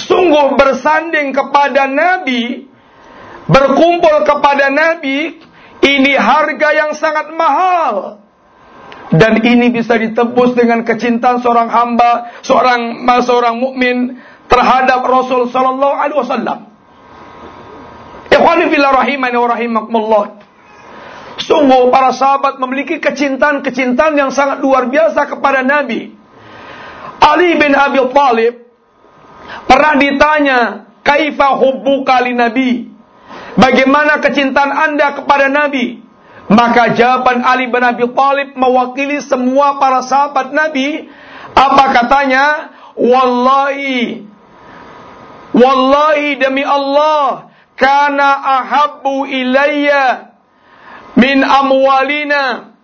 Sungguh bersanding kepada Nabi, berkumpul kepada Nabi, ini harga yang sangat mahal. Dan ini bisa ditebus dengan kecintaan seorang hamba, seorang seorang mukmin terhadap Rasul sallallahu alaihi wasallam. Ikhwani fillah rahimani wa rahimakumullah. Sungguh para sahabat memiliki kecintaan-kecintaan yang sangat luar biasa kepada Nabi. Ali bin Abi Thalib pernah ditanya, "Kaifa hubbuka li Nabi?" Bagaimana kecintaan Anda kepada Nabi? Maka jawaban Ali bin Abi Thalib mewakili semua para sahabat Nabi. Apa katanya? Wallahi Wallahi demi Allah, kana ahabbu ilayya min amwalina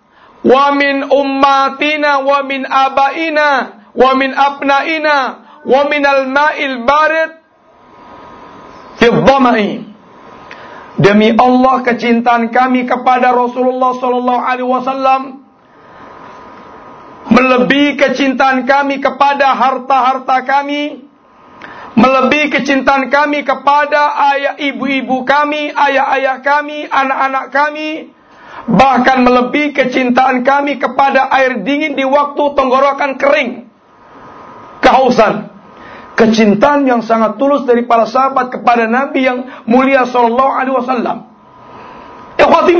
wa min ummatina wa min abaina wa min abnaina wa min al-ma'il barid fi dhamai. Demi Allah kecintaan kami kepada Rasulullah sallallahu alaihi wasallam melebihi kecintaan kami kepada harta-harta kami melebihi kecintaan kami kepada ayah ibu-ibu kami, ayah-ayah kami, anak-anak kami, bahkan melebihi kecintaan kami kepada air dingin di waktu tenggorokan kering. kehausan, kecintaan yang sangat tulus dari para sahabat kepada Nabi yang mulia sallallahu alaihi wasallam. Ikhwati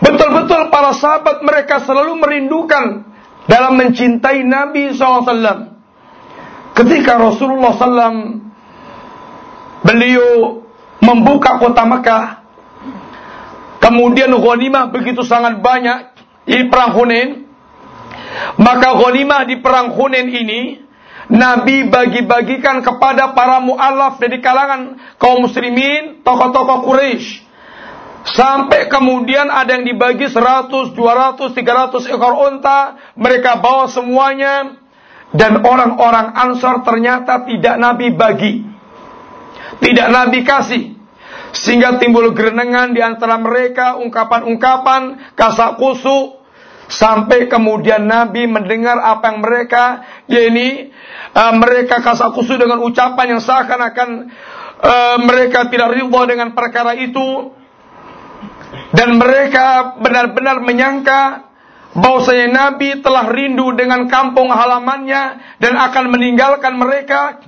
betul-betul para sahabat mereka selalu merindukan dalam mencintai Nabi SAW. Ketika Rasulullah SAW beliau membuka kota Mekah, kemudian ghanimah begitu sangat banyak di perang Hunain, maka ghanimah di perang Hunain ini Nabi bagi-bagikan kepada para mu'alaf dari kalangan kaum muslimin, tokoh-tokoh Quraisy. Sampai kemudian ada yang dibagi 100, 200, 300 ekor unta, mereka bawa semuanya dan orang-orang Ansor ternyata tidak Nabi bagi. Tidak Nabi kasih. Sehingga timbul gerenengan di antara mereka, ungkapan-ungkapan, kasak kusuk, sampai kemudian Nabi mendengar apa yang mereka yakni uh, mereka kasak kusuk dengan ucapan yang seakan-akan uh, mereka tidak ridho dengan perkara itu dan mereka benar-benar menyangka bahwasanya Nabi telah rindu dengan kampung halamannya dan akan meninggalkan mereka.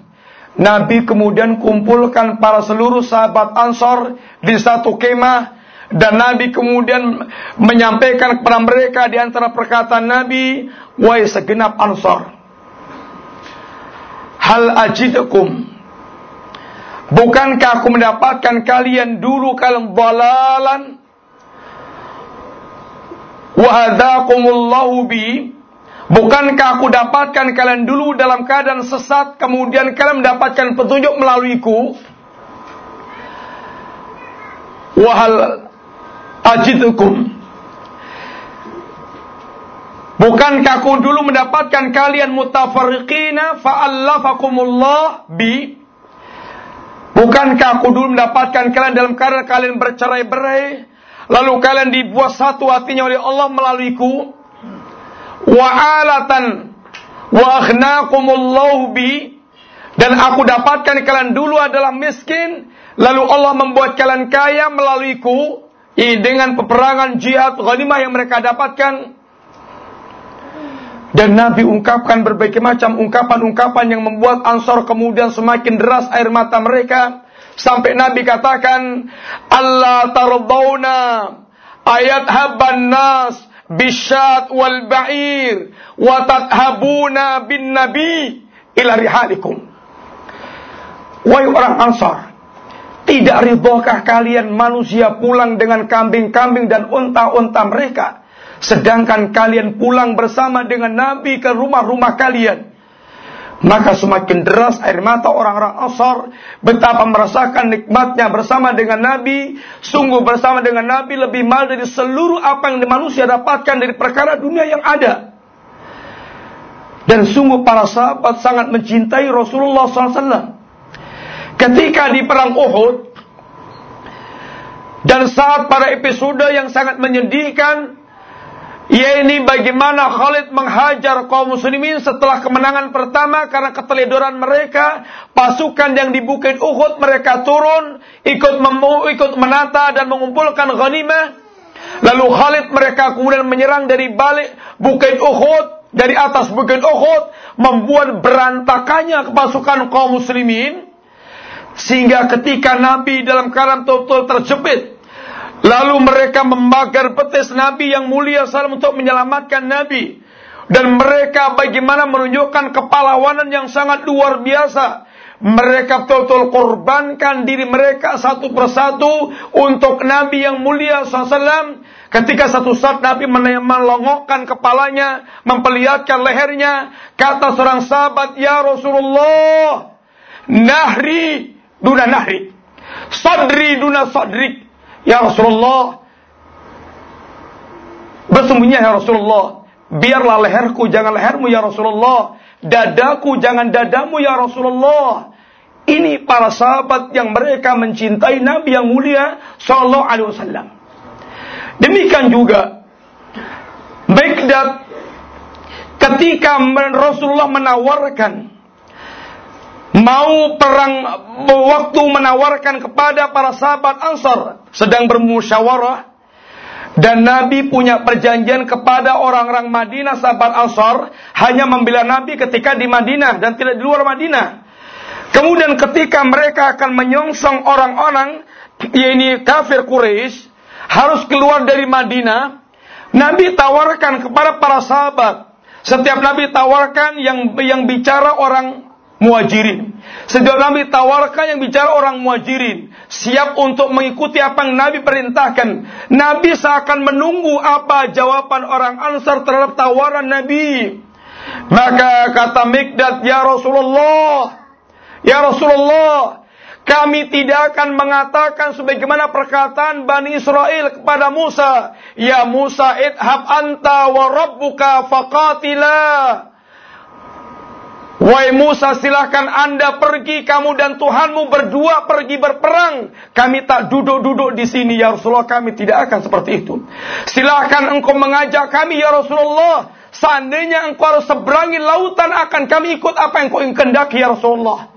Nabi kemudian kumpulkan para seluruh sahabat Ansor di satu kemah dan Nabi kemudian menyampaikan kepada mereka di antara perkataan Nabi, "Wahai segenap Ansar, hal ajidukum? Bukankah aku mendapatkan kalian dulu kalian balalan Wahadakumullahu bi. Bukankah aku dapatkan kalian dulu dalam keadaan sesat Kemudian kalian mendapatkan petunjuk melaluiku? Wahal ajidukum Bukankah aku dulu mendapatkan kalian mutafarriqina fa'allafakumullah bi? Bukankah aku dulu mendapatkan kalian dalam keadaan kalian bercerai-berai lalu kalian dibuat satu hatinya oleh Allah melaluiku. Wa alatan wa akhnaqumullahu bi. Dan aku dapatkan kalian dulu adalah miskin. Lalu Allah membuat kalian kaya melaluiku. Dengan peperangan jihad ghanimah yang mereka dapatkan. Dan Nabi ungkapkan berbagai macam ungkapan-ungkapan yang membuat Ansor kemudian semakin deras air mata mereka sampai Nabi katakan Allah tardawna ayat haban nas bisyat wal ba'ir wa tathabuna bin nabi ila rihalikum Wahai orang Ansar tidak ridhokah kalian manusia pulang dengan kambing-kambing dan unta-unta mereka? Sedangkan kalian pulang bersama dengan Nabi ke rumah-rumah kalian. Maka semakin deras air mata orang-orang Ansar betapa merasakan nikmatnya bersama dengan Nabi, sungguh bersama dengan Nabi lebih mal dari seluruh apa yang manusia dapatkan dari perkara dunia yang ada. Dan sungguh para sahabat sangat mencintai Rasulullah SAW. Ketika di perang Uhud dan saat pada episode yang sangat menyedihkan yaitu bagaimana Khalid menghajar kaum muslimin setelah kemenangan pertama karena keteledoran mereka pasukan yang di Bukit Uhud mereka turun ikut ikut menata dan mengumpulkan ghanimah. Lalu Khalid mereka kemudian menyerang dari balik Bukit Uhud dari atas Bukit Uhud membuat berantakannya pasukan kaum muslimin sehingga ketika Nabi dalam keadaan total terjepit, lalu mereka membakar petis Nabi yang mulia salam untuk menyelamatkan Nabi. Dan mereka bagaimana menunjukkan kepalawanan yang sangat luar biasa. Mereka total korbankan diri mereka satu persatu untuk Nabi yang mulia SAW. Ketika satu saat Nabi melongokkan kepalanya, memperlihatkan lehernya, kata seorang sahabat, Ya Rasulullah, Nahri duna nahri. Sadri duna sadrik. Ya Rasulullah. Bersembunyi ya Rasulullah. Biarlah leherku jangan lehermu ya Rasulullah. Dadaku jangan dadamu ya Rasulullah. Ini para sahabat yang mereka mencintai Nabi yang mulia sallallahu alaihi wasallam. Demikian juga Baghdad ketika Rasulullah menawarkan mau perang waktu menawarkan kepada para sahabat Ansar sedang bermusyawarah Dan Nabi punya perjanjian kepada orang-orang Madinah sahabat Ansar hanya membela Nabi ketika di Madinah dan tidak di luar Madinah. Kemudian ketika mereka akan menyongsong orang-orang ini kafir Quraisy harus keluar dari Madinah, Nabi tawarkan kepada para sahabat. Setiap Nabi tawarkan yang yang bicara orang muajirin. Setiap Nabi tawarkan yang bicara orang muajirin. Siap untuk mengikuti apa yang Nabi perintahkan. Nabi seakan menunggu apa jawaban orang Ansar terhadap tawaran Nabi. Maka kata Mikdad, Ya Rasulullah, Ya Rasulullah, kami tidak akan mengatakan sebagaimana perkataan Bani Israel kepada Musa. Ya Musa, idhab anta wa rabbuka. Wahai Musa silahkan anda pergi kamu dan Tuhanmu berdua pergi berperang. Kami tak duduk-duduk di sini ya Rasulullah kami tidak akan seperti itu. Silahkan engkau mengajak kami ya Rasulullah. Seandainya engkau harus seberangi lautan akan kami ikut apa yang kau kendaki ya Rasulullah.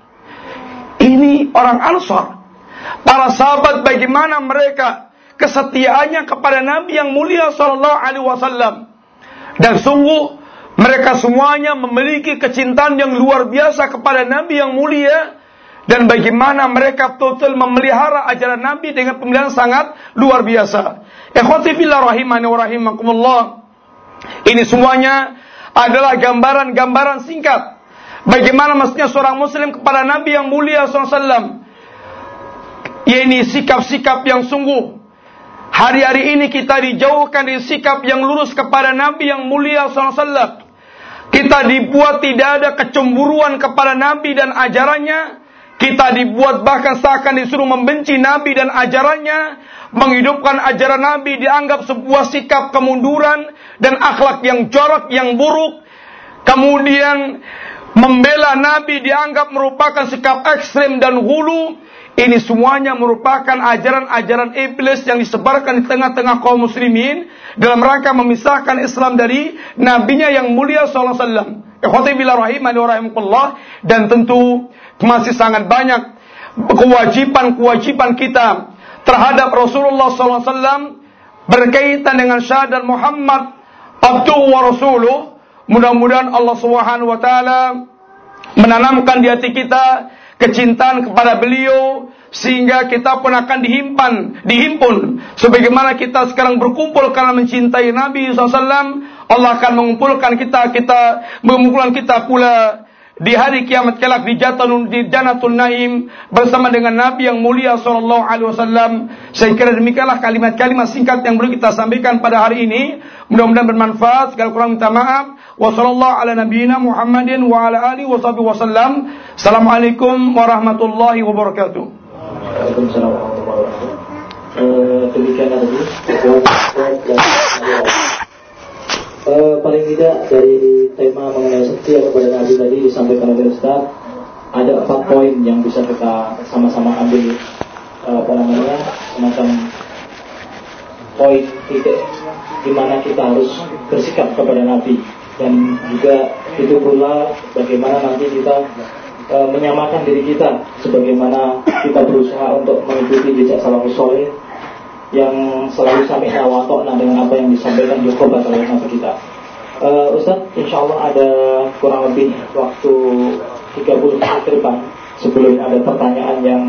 Ini orang Ansar. Para sahabat bagaimana mereka kesetiaannya kepada Nabi yang mulia sallallahu alaihi wasallam. Dan sungguh mereka semuanya memiliki kecintaan yang luar biasa kepada Nabi yang mulia dan bagaimana mereka total memelihara ajaran Nabi dengan pemilihan sangat luar biasa. Ikhwati fillah wa. Ini semuanya adalah gambaran-gambaran singkat bagaimana mestinya seorang muslim kepada Nabi yang mulia SAW. Ini sikap-sikap yang sungguh Hari-hari ini kita dijauhkan dari sikap yang lurus kepada Nabi yang mulia SAW. Kita dibuat tidak ada kecemburuan kepada Nabi dan ajarannya. Kita dibuat bahkan seakan disuruh membenci Nabi dan ajarannya. Menghidupkan ajaran Nabi dianggap sebuah sikap kemunduran dan akhlak yang jorok, yang buruk. Kemudian membela Nabi dianggap merupakan sikap ekstrim dan hulu. Ini semuanya merupakan ajaran-ajaran iblis yang disebarkan di tengah-tengah kaum muslimin dalam rangka memisahkan Islam dari nabinya yang mulia sallallahu alaihi wasallam. Dan tentu masih sangat banyak kewajiban-kewajiban kita terhadap Rasulullah sallallahu alaihi wasallam berkaitan dengan syahadat Muhammad abduhu wa rasuluh. Mudah-mudahan Allah Subhanahu wa taala menanamkan di hati kita kecintaan kepada beliau sehingga kita pun akan dihimpan, dihimpun sebagaimana kita sekarang berkumpul karena mencintai Nabi SAW Allah akan mengumpulkan kita kita mengumpulkan kita pula di hari kiamat kelak di Jannatun di Jannatul Naim bersama dengan Nabi yang mulia sallallahu alaihi wasallam. Saya kira demikianlah kalimat-kalimat singkat yang perlu kita sampaikan pada hari ini. Mudah-mudahan bermanfaat. Segala kurang minta maaf. Wa sallallahu ala nabiyyina Muhammadin wa ala alihi wasallam. Assalamualaikum warahmatullahi wabarakatuh. Waalaikumsalam warahmatullahi wabarakatuh. Eh, demikian uh, paling tidak dari tema mengenai setia kepada Nabi tadi disampaikan oleh Ustaz ada empat poin yang bisa kita sama-sama ambil. Uh, apa namanya? Semacam poin titik di mana kita harus bersikap kepada Nabi. Dan juga itu pula bagaimana nanti kita e, menyamakan diri kita sebagaimana kita berusaha untuk mengikuti jejak salafus soleh yang selalu sampai nah dengan apa yang disampaikan Joko oleh Nabi kita. Uh, Ustaz, insya Allah ada kurang lebih waktu 30 menit ke depan sebelum ada pertanyaan yang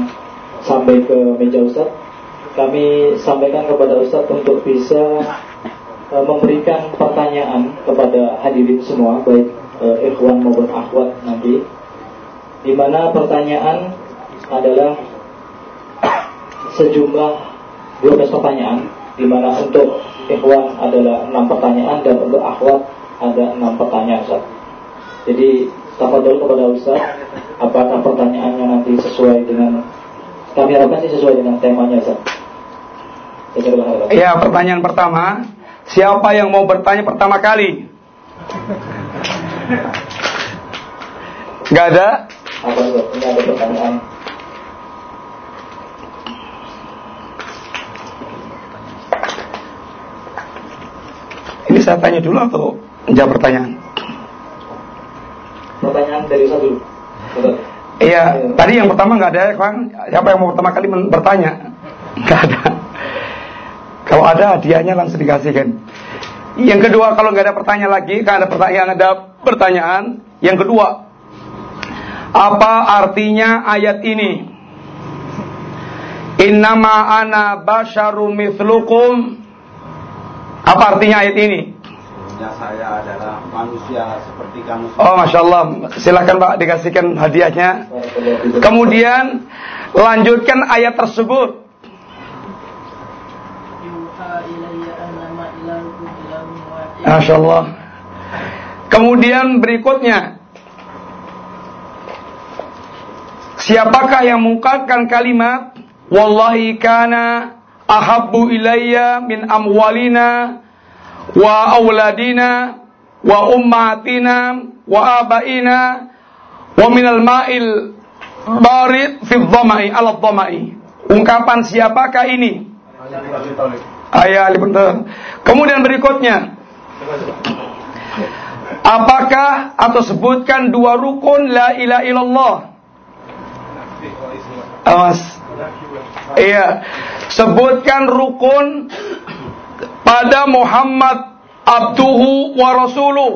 sampai ke meja Ustaz. Kami sampaikan kepada Ustaz untuk bisa uh, memberikan pertanyaan kepada hadirin semua, baik uh, ikhwan maupun akhwat nanti. Di mana pertanyaan adalah sejumlah 12 pertanyaan di mana untuk ikhwan adalah 6 pertanyaan dan untuk akhwat ada 6 pertanyaan Ustaz. Jadi tafadhol kepada Ustaz apakah pertanyaannya nanti sesuai dengan kami harapkan sih sesuai dengan temanya Ustaz. Ya, pertanyaan pertama, siapa yang mau bertanya pertama kali? Gak ada? Apa Ustaz? Ini ada pertanyaan Ini saya tanya dulu atau jawab pertanyaan? Pertanyaan dari saya dulu. Iya, tadi yang pertama nggak ada, kan? Siapa yang mau pertama kali bertanya? Nggak ada. Kalau ada hadiahnya langsung dikasihkan. Yang kedua kalau nggak ada pertanyaan lagi, kalau ada pertanyaan ada pertanyaan. Yang kedua, apa artinya ayat ini? Innama ana basyaru mithlukum. Apa artinya ayat ini? saya adalah manusia seperti kamu. Oh, masya Allah. Silakan Pak dikasihkan hadiahnya. Kemudian lanjutkan ayat tersebut. Masya Allah. Kemudian berikutnya. Siapakah yang mengungkapkan kalimat Wallahi kana ahabbu ilayya min amwalina wa auladina wa ummatina wa abaina wa minal ma'il barid fi dhamai ala dhamai. Ungkapan siapakah ini? Ayah Ali Kemudian berikutnya Apakah atau sebutkan dua rukun la ilaha illallah? Awas. Iya. Sebutkan rukun pada Muhammad abduhu wa rasuluh.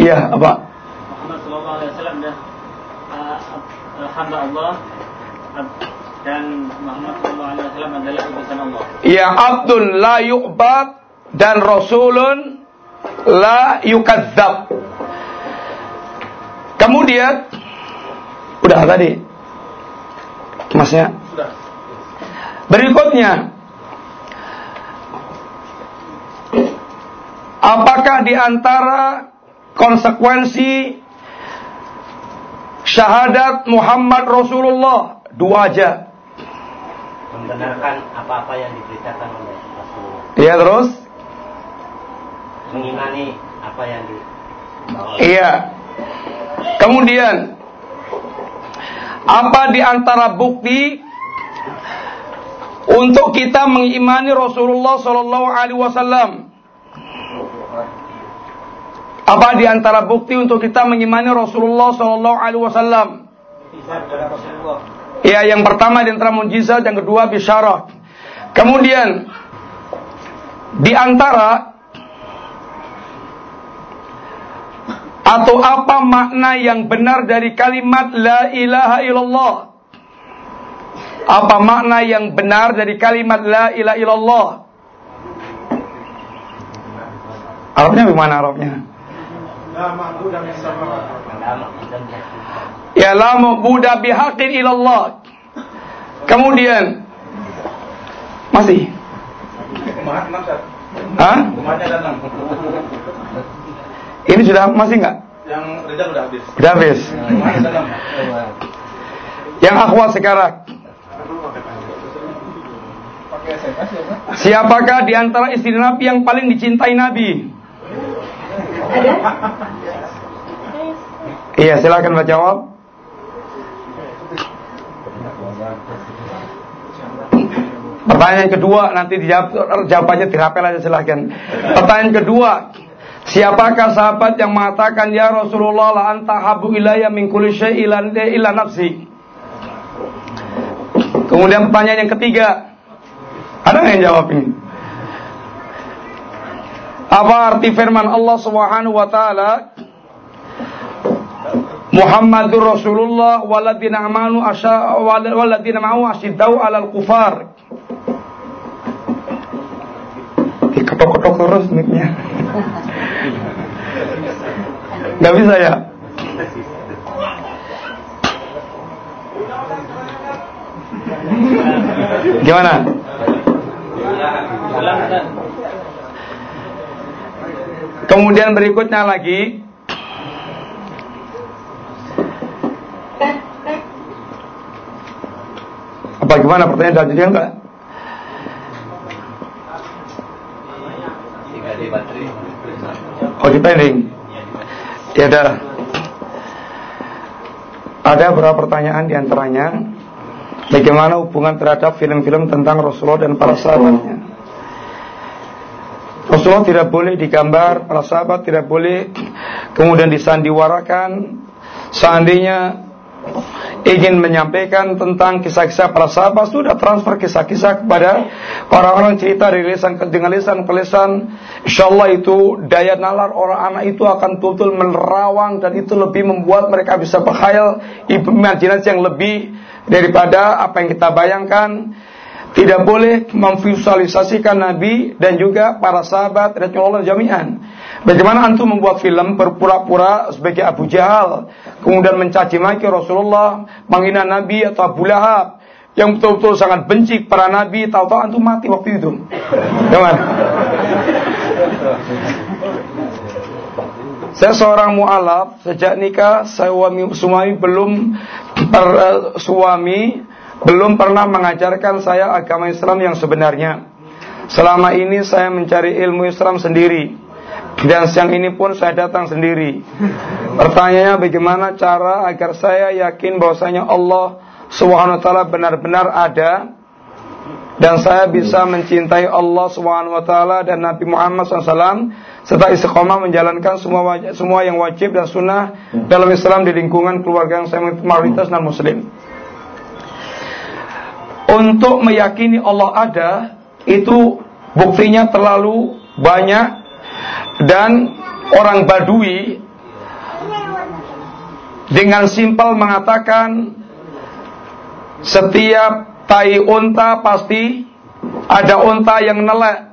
Iya, apa? Muhammad sallallahu alaihi wasallam dah uh, hamba Allah dan Muhammad sallallahu alaihi wasallam adalah utusan Allah. Ya abdun la yu'bad dan rasulun la yukadzab. Kemudian udah tadi. Masnya? Sudah. Berikutnya Apakah di antara konsekuensi syahadat Muhammad Rasulullah dua aja? Membenarkan apa-apa yang diberitakan oleh Rasulullah. Iya terus? Mengimani apa yang di Iya. Kemudian apa di antara bukti untuk kita mengimani Rasulullah Sallallahu Alaihi Wasallam. Apa di antara bukti untuk kita mengimani Rasulullah Sallallahu Alaihi Wasallam? Ya, yang pertama di antara mujizat, yang kedua bisyarat. Kemudian di antara atau apa makna yang benar dari kalimat la ilaha illallah? Apa makna yang benar dari kalimat la ilaha illallah? Arabnya bagaimana Arabnya? Ya la ma'budu bihaqqin illallah. Kemudian masih Hah? Ini sudah masih enggak? Yang Rizal udah habis. Udah habis. Yang akhwat sekarang. Siapakah di antara istri Nabi yang paling dicintai Nabi? Iya, silakan Mbak jawab. Pertanyaan kedua nanti dijawab jawabannya dirapel aja silahkan. Pertanyaan kedua, siapakah sahabat yang mengatakan ya Rasulullah la anta habu ilayya min kulli syai'in illa nafsi? Kemudian pertanyaan yang ketiga, ada yang jawab ini? Apa arti firman Allah Subhanahu wa taala? Muhammadur Rasulullah waladina amanu asya waladina ma'u asyiddau alal kufar. Diketok-ketok terus miknya. Gak bisa ya? Gimana? Kemudian berikutnya lagi Apa gimana pertanyaan selanjutnya enggak? Oh di Ya ada Ada beberapa pertanyaan di antaranya Bagaimana hubungan terhadap film-film tentang Rasulullah dan para sahabatnya? Rasulullah tidak boleh digambar, para sahabat tidak boleh kemudian disandiwarakan. Seandainya ingin menyampaikan tentang kisah-kisah para sahabat sudah transfer kisah-kisah kepada orang-orang cerita dari lisan dengan lisan ke lisan. Insyaallah itu daya nalar orang anak itu akan betul menerawang dan itu lebih membuat mereka bisa berkhayal. Imajinasi yang lebih daripada apa yang kita bayangkan. Tidak boleh memvisualisasikan Nabi dan juga para sahabat Rasulullah jami'an. Bagaimana antum membuat film berpura-pura sebagai Abu Jahal, kemudian mencaci maki Rasulullah, menghina Nabi atau Abu Lahab, yang betul-betul sangat benci para nabi, tahu-tahu antum mati waktu itu. Jangan. Saya seorang mualaf, sejak nikah saya suami, belum per, uh, suami belum pernah mengajarkan saya agama Islam yang sebenarnya. Selama ini saya mencari ilmu Islam sendiri. Dan siang ini pun saya datang sendiri. Pertanyaannya bagaimana cara agar saya yakin bahwasanya Allah Subhanahu wa taala benar-benar ada dan saya bisa mencintai Allah Subhanahu wa taala dan Nabi Muhammad SAW serta istiqomah menjalankan semua semua yang wajib dan sunnah dalam Islam di lingkungan keluarga yang saya mayoritas non muslim untuk meyakini Allah ada itu buktinya terlalu banyak dan orang Badui dengan simpel mengatakan setiap tai unta pasti ada unta yang nelek.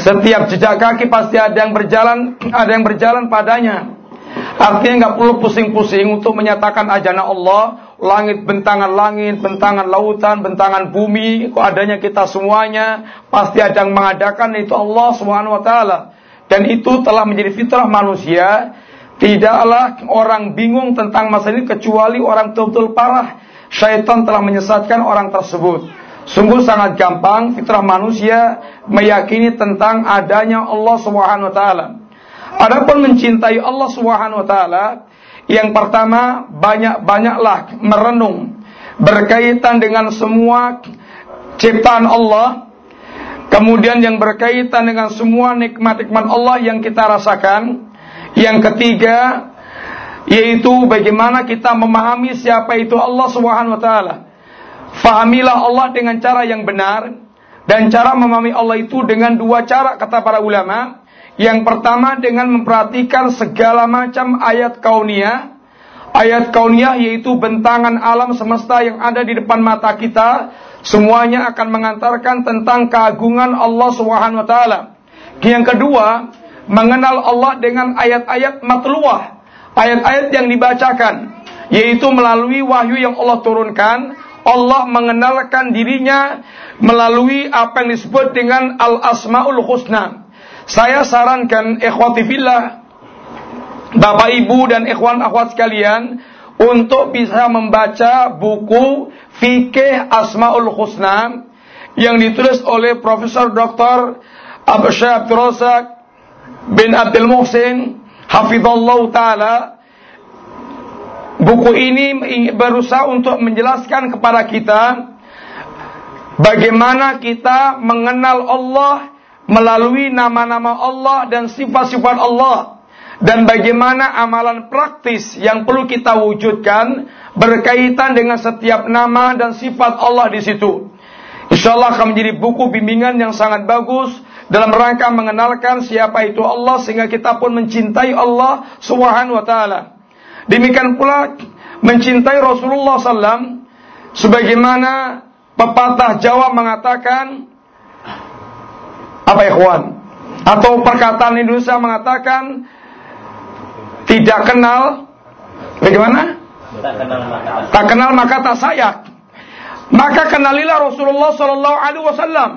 Setiap jejak kaki pasti ada yang berjalan, ada yang berjalan padanya. Artinya nggak perlu pusing-pusing untuk menyatakan ajana Allah langit bentangan langit, bentangan lautan, bentangan bumi, adanya kita semuanya, pasti ada yang mengadakan itu Allah Subhanahu wa taala. Dan itu telah menjadi fitrah manusia. Tidaklah orang bingung tentang masalah ini kecuali orang betul-betul parah. Syaitan telah menyesatkan orang tersebut. Sungguh sangat gampang fitrah manusia meyakini tentang adanya Allah Subhanahu wa taala. Adapun mencintai Allah Subhanahu wa taala yang pertama, banyak-banyaklah merenung berkaitan dengan semua ciptaan Allah. Kemudian yang berkaitan dengan semua nikmat-nikmat Allah yang kita rasakan. Yang ketiga, yaitu bagaimana kita memahami siapa itu Allah Subhanahu wa taala. Fahamilah Allah dengan cara yang benar dan cara memahami Allah itu dengan dua cara kata para ulama. Yang pertama dengan memperhatikan segala macam ayat kauniyah. Ayat kauniyah yaitu bentangan alam semesta yang ada di depan mata kita. Semuanya akan mengantarkan tentang keagungan Allah Subhanahu wa taala. Yang kedua, mengenal Allah dengan ayat-ayat matluah. Ayat-ayat yang dibacakan yaitu melalui wahyu yang Allah turunkan Allah mengenalkan dirinya melalui apa yang disebut dengan al-asmaul husna saya sarankan ikhwati fillah Bapak Ibu dan ikhwan akhwat sekalian untuk bisa membaca buku Fikih Asmaul Husna yang ditulis oleh Profesor Dr. Abu Syah Abdul bin Abdul Muhsin Hafizallah Ta'ala Buku ini berusaha untuk menjelaskan kepada kita Bagaimana kita mengenal Allah melalui nama-nama Allah dan sifat-sifat Allah dan bagaimana amalan praktis yang perlu kita wujudkan berkaitan dengan setiap nama dan sifat Allah di situ. Insya Allah akan menjadi buku bimbingan yang sangat bagus dalam rangka mengenalkan siapa itu Allah sehingga kita pun mencintai Allah Subhanahu wa taala. Demikian pula mencintai Rasulullah SAW sebagaimana pepatah Jawa mengatakan apa ikhwan? Atau perkataan Indonesia mengatakan tidak kenal bagaimana? Tak kenal maka tak, kenal, maka tak sayang. Maka kenalilah Rasulullah sallallahu alaihi wasallam.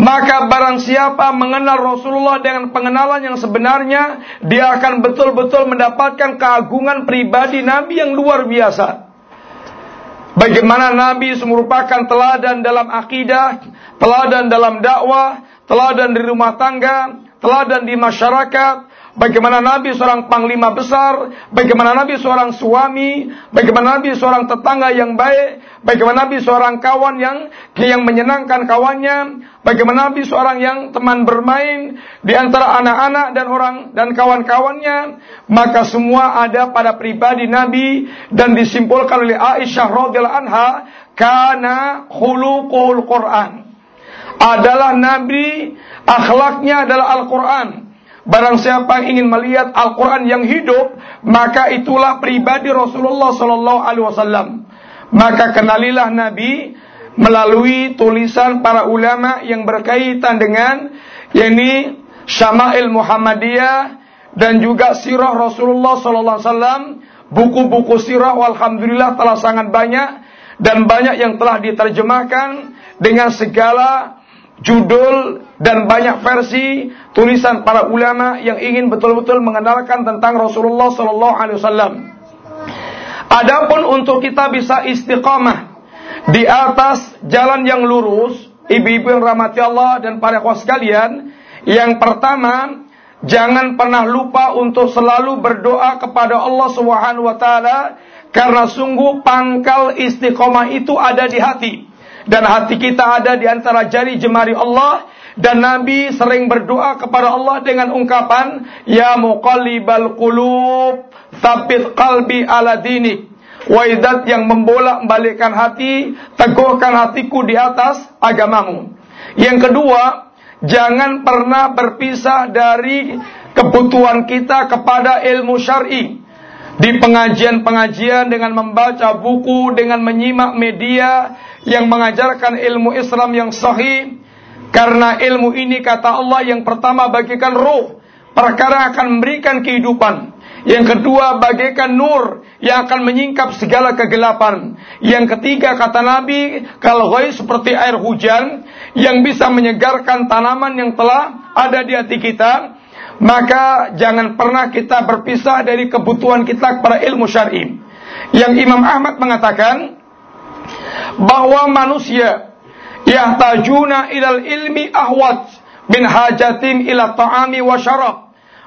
Maka barang siapa mengenal Rasulullah dengan pengenalan yang sebenarnya, dia akan betul-betul mendapatkan keagungan pribadi Nabi yang luar biasa. Bagaimana Nabi merupakan teladan dalam akidah, teladan dalam dakwah, teladan di rumah tangga, teladan di masyarakat, bagaimana Nabi seorang panglima besar, bagaimana Nabi seorang suami, bagaimana Nabi seorang tetangga yang baik, bagaimana Nabi seorang kawan yang yang menyenangkan kawannya, bagaimana Nabi seorang yang teman bermain di antara anak-anak dan orang dan kawan-kawannya, maka semua ada pada pribadi Nabi dan disimpulkan oleh Aisyah radhiyallahu anha karena khuluqul Quran adalah Nabi, akhlaknya adalah Al-Quran. Barang siapa ingin melihat Al-Quran yang hidup, maka itulah pribadi Rasulullah Sallallahu Alaihi Wasallam. Maka kenalilah Nabi melalui tulisan para ulama yang berkaitan dengan yakni Syama'il Muhammadiyah dan juga sirah Rasulullah Sallallahu Alaihi Wasallam. Buku-buku sirah, alhamdulillah telah sangat banyak dan banyak yang telah diterjemahkan dengan segala judul dan banyak versi tulisan para ulama yang ingin betul-betul mengenalkan tentang Rasulullah sallallahu alaihi wasallam. Adapun untuk kita bisa istiqamah di atas jalan yang lurus, ibu-ibu yang rahmati Allah dan para kawan sekalian, yang pertama jangan pernah lupa untuk selalu berdoa kepada Allah Subhanahu wa taala karena sungguh pangkal istiqomah itu ada di hati dan hati kita ada di antara jari jemari Allah. Dan Nabi sering berdoa kepada Allah dengan ungkapan ya muqallibal qulub tsabbit qalbi ala dinik. Waidat yang membolak-balikkan hati teguhkan hatiku di atas agamamu. Yang kedua jangan pernah berpisah dari kebutuhan kita kepada ilmu syar'i di pengajian-pengajian dengan membaca buku, dengan menyimak media yang mengajarkan ilmu Islam yang sahih. Karena ilmu ini kata Allah yang pertama bagikan ruh, perkara akan memberikan kehidupan. Yang kedua bagaikan nur yang akan menyingkap segala kegelapan. Yang ketiga kata Nabi, kalau seperti air hujan yang bisa menyegarkan tanaman yang telah ada di hati kita maka jangan pernah kita berpisah dari kebutuhan kita kepada ilmu syar'i. Yang Imam Ahmad mengatakan bahwa manusia yahtajuna ilal ilmi ahwat bin hajatim ila ta'ami wa syarab.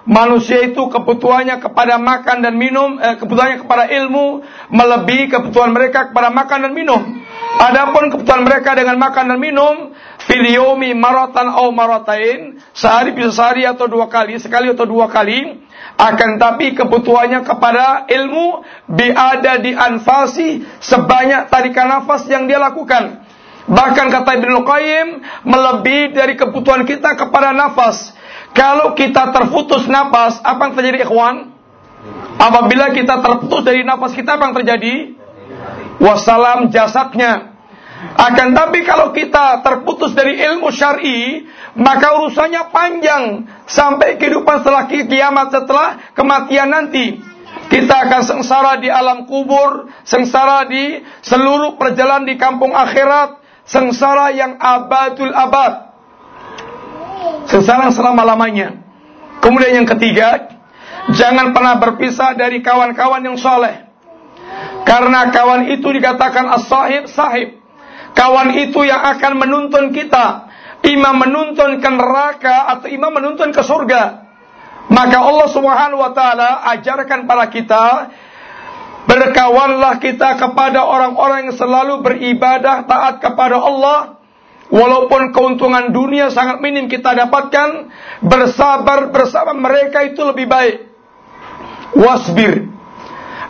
Manusia itu kebutuhannya kepada makan dan minum, eh, kebutuhannya kepada ilmu melebihi kebutuhan mereka kepada makan dan minum. Adapun kebutuhan mereka dengan makan dan minum, filiomi maratan au maratain, sehari bisa sehari atau dua kali, sekali atau dua kali, akan tapi kebutuhannya kepada ilmu biada di anfasi sebanyak tarikan nafas yang dia lakukan. Bahkan kata Ibnu Qayyim melebihi dari kebutuhan kita kepada nafas. Kalau kita terputus nafas, apa yang terjadi ikhwan? Apabila kita terputus dari nafas kita, apa yang terjadi? Wassalam jasadnya. Akan tapi kalau kita terputus dari ilmu syar'i, maka urusannya panjang sampai kehidupan setelah kiamat setelah kematian nanti. Kita akan sengsara di alam kubur, sengsara di seluruh perjalanan di kampung akhirat, sengsara yang abadul abad. Sengsara selama-lamanya. Kemudian yang ketiga, jangan pernah berpisah dari kawan-kawan yang soleh. Karena kawan itu dikatakan as-sahib, sahib. Kawan itu yang akan menuntun kita. Imam menuntun ke neraka atau imam menuntun ke surga. Maka Allah Subhanahu wa taala ajarkan pada kita berkawanlah kita kepada orang-orang yang selalu beribadah taat kepada Allah Walaupun keuntungan dunia sangat minim kita dapatkan, bersabar bersama mereka itu lebih baik. Wasbir.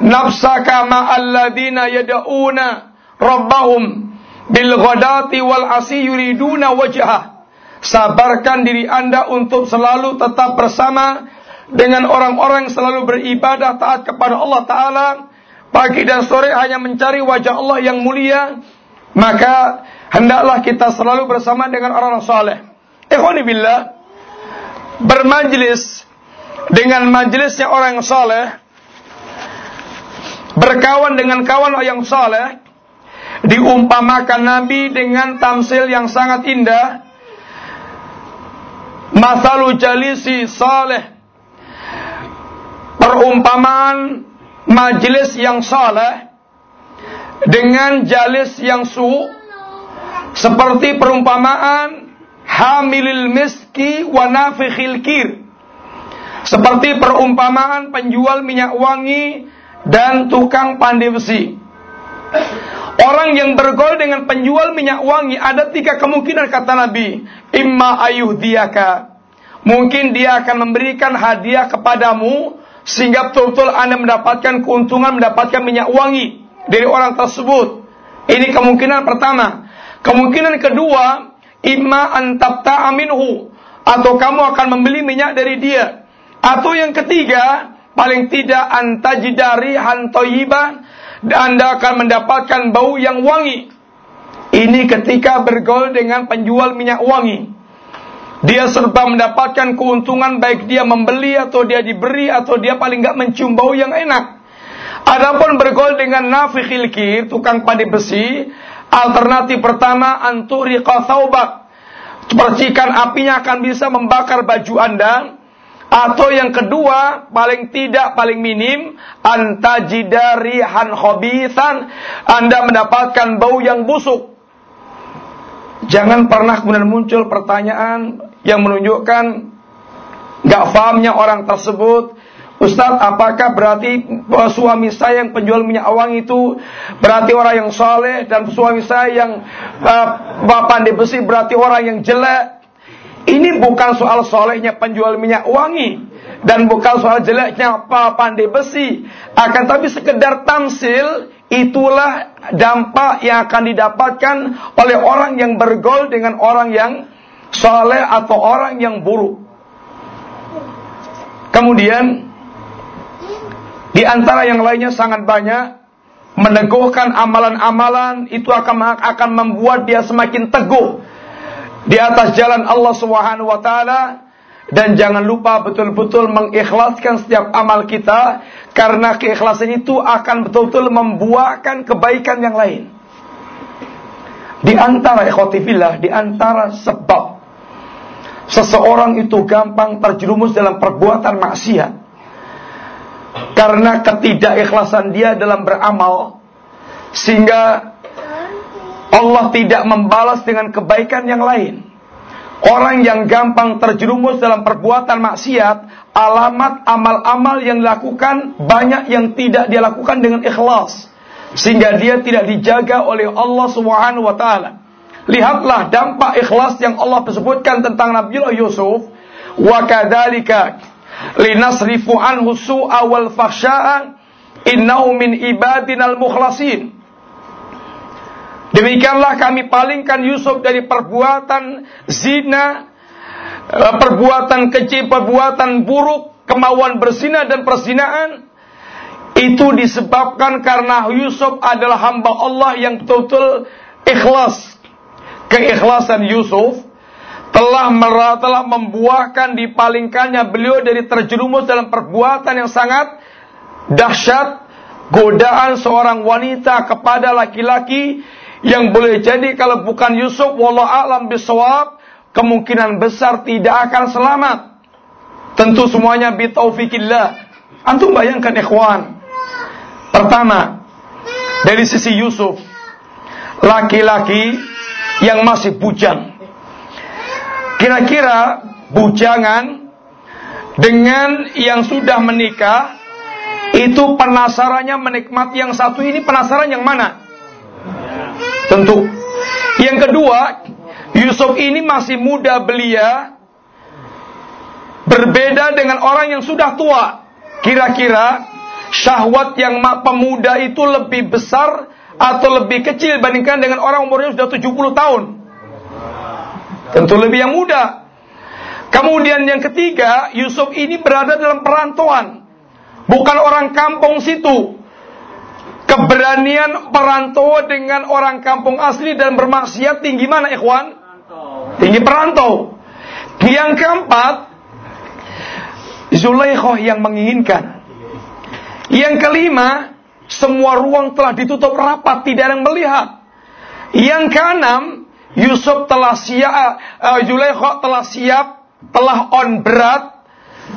Nafsaka ma'alladina yada'una rabbahum bil ghadati wal asi yuriduna wajhah. Sabarkan diri Anda untuk selalu tetap bersama dengan orang-orang yang selalu beribadah taat kepada Allah taala pagi dan sore hanya mencari wajah Allah yang mulia maka hendaklah kita selalu bersama dengan orang-orang saleh. Ikhwani billah, bermajlis dengan majlisnya orang yang saleh, berkawan dengan kawan yang saleh, diumpamakan Nabi dengan tamsil yang sangat indah. Masalu jalisi saleh. Perumpamaan majlis yang saleh dengan jalis yang su seperti perumpamaan hamilil miski wa nafikhil kir Seperti perumpamaan penjual minyak wangi dan tukang pandai besi. Orang yang bergol dengan penjual minyak wangi ada tiga kemungkinan kata Nabi. Imma ayuh diaka. Mungkin dia akan memberikan hadiah kepadamu sehingga betul-betul Anda mendapatkan keuntungan mendapatkan minyak wangi dari orang tersebut. Ini kemungkinan pertama. Kemungkinan kedua, imma antabta aminhu atau kamu akan membeli minyak dari dia. Atau yang ketiga, paling tidak antajidari hantoyiban anda akan mendapatkan bau yang wangi. Ini ketika bergaul dengan penjual minyak wangi. Dia serba mendapatkan keuntungan baik dia membeli atau dia diberi atau dia paling nggak mencium bau yang enak. Adapun bergaul dengan nafikhil kir, tukang pandai besi, alternatif pertama anturiqa thaubak. Percikan apinya akan bisa membakar baju Anda atau yang kedua, paling tidak paling minim, antajidari han khobisan, Anda mendapatkan bau yang busuk. Jangan pernah kemudian muncul pertanyaan yang menunjukkan gak fahamnya orang tersebut. Ustadz, apakah berarti suami saya yang penjual minyak wangi itu berarti orang yang soleh dan suami saya yang uh, bapak besi berarti orang yang jelek? Ini bukan soal solehnya penjual minyak wangi. Dan bukan soal jeleknya pandai besi, akan tapi sekedar tamsil itulah dampak yang akan didapatkan oleh orang yang bergol dengan orang yang soleh atau orang yang buruk. Kemudian di antara yang lainnya sangat banyak meneguhkan amalan-amalan itu akan akan membuat dia semakin teguh di atas jalan Allah Subhanahu wa taala dan jangan lupa betul-betul mengikhlaskan setiap amal kita karena keikhlasan itu akan betul-betul membuahkan kebaikan yang lain. Di antara ikhwatifillah, di antara sebab seseorang itu gampang terjerumus dalam perbuatan maksiat karena ketidakikhlasan dia dalam beramal sehingga Allah tidak membalas dengan kebaikan yang lain. Orang yang gampang terjerumus dalam perbuatan maksiat, alamat amal-amal yang dilakukan banyak yang tidak dia lakukan dengan ikhlas, sehingga dia tidak dijaga oleh Allah Subhanahu wa taala. Lihatlah dampak ikhlas yang Allah sebutkan tentang Nabiullah Yusuf, wa kadzalika linasrifu anhu su'a wal fahsya'a innahu min ibadinal mukhlasin. Demikianlah kami palingkan Yusuf dari perbuatan zina, eh, perbuatan kecil, perbuatan buruk, kemauan berzina dan perzinaan. Itu disebabkan karena Yusuf adalah hamba Allah yang betul-betul ikhlas. Keikhlasan Yusuf telah telah membuahkan dipalingkannya beliau dari terjerumus dalam perbuatan yang sangat dahsyat godaan seorang wanita kepada laki-laki yang boleh jadi kalau bukan Yusuf wallah alam bisawab kemungkinan besar tidak akan selamat. Tentu semuanya bitaufikillah. Antum bayangkan ikhwan. Pertama, dari sisi Yusuf, laki-laki yang masih bujang. Kira-kira bujangan dengan yang sudah menikah itu penasarannya menikmati yang satu ini penasaran yang mana? Tentu. Yang kedua, Yusuf ini masih muda belia, berbeda dengan orang yang sudah tua. Kira-kira syahwat yang pemuda itu lebih besar atau lebih kecil dibandingkan dengan orang umurnya sudah 70 tahun. Tentu lebih yang muda. Kemudian yang ketiga, Yusuf ini berada dalam perantauan. Bukan orang kampung situ. Keberanian perantau dengan orang kampung asli dan bermaksiat tinggi mana ikhwan? Tinggi perantau. Yang keempat, Zulaikhoh yang menginginkan. Yang kelima, semua ruang telah ditutup rapat, tidak ada yang melihat. Yang keenam, Yusuf telah siap, uh, Zulaikhoh telah siap, telah on berat,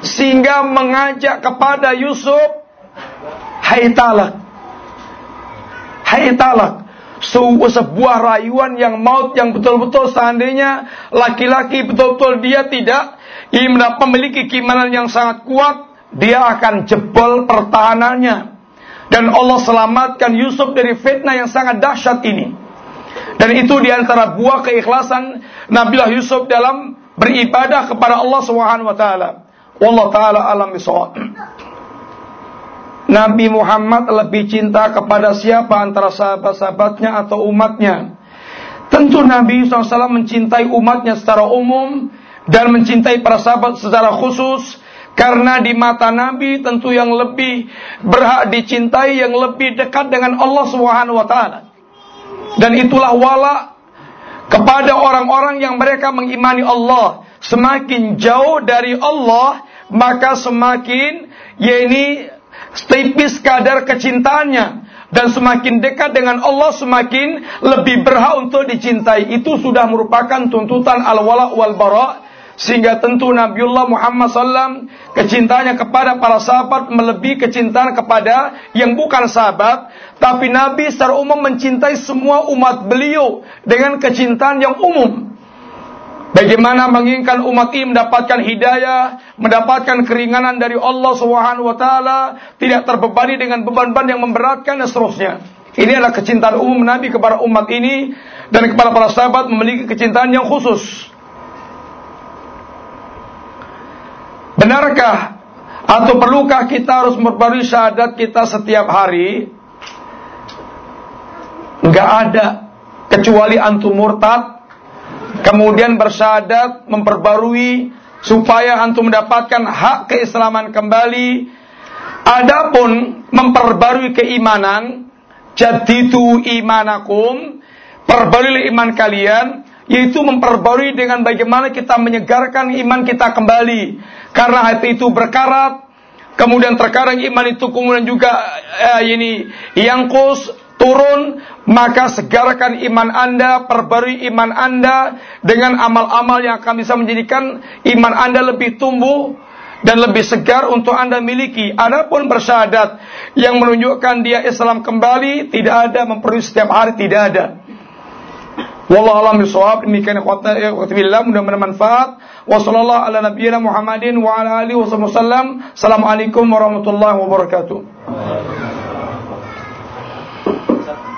sehingga mengajak kepada Yusuf, Hai talak, Hai talak, sebuah rayuan yang maut yang betul-betul seandainya laki-laki betul-betul dia tidak memiliki keimanan yang sangat kuat, dia akan jebol pertahanannya. Dan Allah selamatkan Yusuf dari fitnah yang sangat dahsyat ini. Dan itu di antara buah keikhlasan Nabilah Yusuf dalam beribadah kepada Allah taala. Wallahu taala alam bisawab. Nabi Muhammad lebih cinta kepada siapa antara sahabat-sahabatnya atau umatnya? Tentu Nabi SAW mencintai umatnya secara umum dan mencintai para sahabat secara khusus karena di mata Nabi tentu yang lebih berhak dicintai yang lebih dekat dengan Allah Subhanahu wa taala. Dan itulah wala kepada orang-orang yang mereka mengimani Allah. Semakin jauh dari Allah, maka semakin ya ini tipis kadar kecintaannya dan semakin dekat dengan Allah semakin lebih berhak untuk dicintai. Itu sudah merupakan tuntutan al-wala wal bara sehingga tentu Nabiullah Muhammad SAW kecintanya kepada para sahabat melebihi kecintaan kepada yang bukan sahabat. Tapi Nabi secara umum mencintai semua umat beliau dengan kecintaan yang umum. Bagaimana menginginkan umat ini mendapatkan hidayah, mendapatkan keringanan dari Allah Subhanahu wa taala, tidak terbebani dengan beban-beban yang memberatkan dan seterusnya. Ini adalah kecintaan umum Nabi kepada umat ini dan kepada para sahabat memiliki kecintaan yang khusus. Benarkah atau perlukah kita harus memperbarui syahadat kita setiap hari? Enggak ada kecuali antum murtad kemudian bersyahadat memperbarui supaya antum mendapatkan hak keislaman kembali. Adapun memperbarui keimanan, jaditu imanakum, perbarui iman kalian, yaitu memperbarui dengan bagaimana kita menyegarkan iman kita kembali. Karena hati itu berkarat, kemudian terkadang iman itu kemudian juga eh, ini yang kus turun, maka segarkan iman Anda, perbarui iman Anda dengan amal-amal yang akan bisa menjadikan iman Anda lebih tumbuh dan lebih segar untuk Anda miliki. Adapun bersyahadat yang menunjukkan dia Islam kembali tidak ada memperoleh setiap hari tidak ada. Wallahu a'lam bishawab. Demikian ikhwati mudah-mudahan manfaat. Wassallallahu ala warahmatullahi wabarakatuh.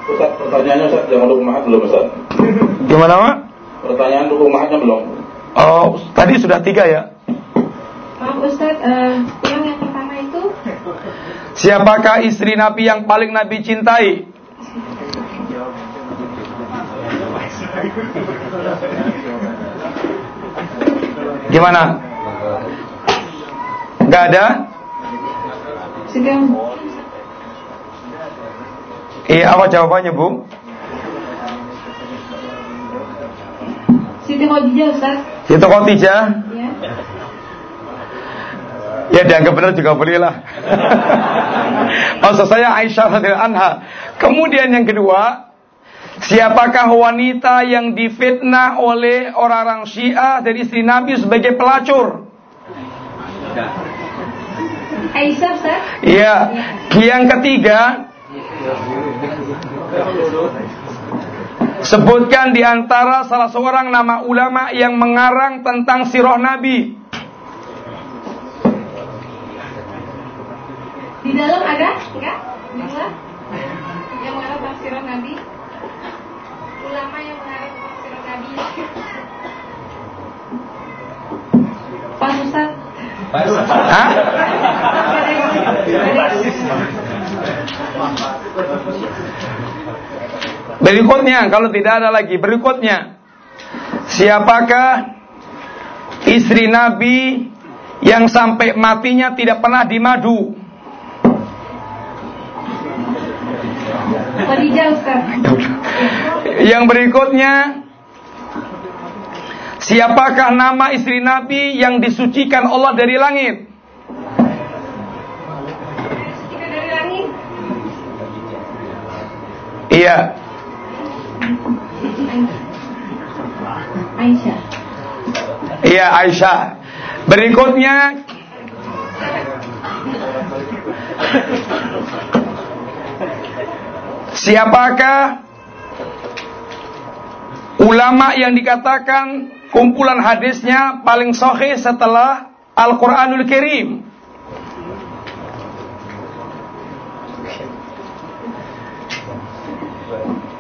Ustaz, pertanyaannya Ustaz, yang untuk mahat belum Ustaz? Gimana Pak? Pertanyaan untuk mahatnya belum? Oh, tadi sudah tiga ya? Maaf Ustaz, uh, yang yang pertama itu Siapakah istri Nabi yang paling Nabi cintai? Gimana? Gak ada? sedang Iya, apa jawabannya, Bu? Siti Khadijah Ustaz. Siti Khadijah? Ya. Ya dianggap benar juga boleh lah. Maksud saya Aisyah radhiyallahu anha. Kemudian yang kedua, siapakah wanita yang difitnah oleh orang-orang Syiah dari istri Nabi sebagai pelacur? Aisyah Ustaz. Iya. Yang ketiga, Sebutkan di antara salah seorang nama ulama yang mengarang tentang sirah Nabi. Di dalam ada? Enggak? Yang mengarang tentang sirah Nabi? Ulama yang mengarang tentang sirah Nabi? Pak Ustaz. Hah? Berikutnya, kalau tidak ada lagi, berikutnya. Siapakah istri Nabi yang sampai matinya tidak pernah dimadu? Yang berikutnya, siapakah nama istri Nabi yang disucikan Allah dari langit. Iya, Aisyah. iya Aisyah. Berikutnya, siapakah ulama yang dikatakan kumpulan hadisnya paling sahih setelah Al-Qur'anul Karim.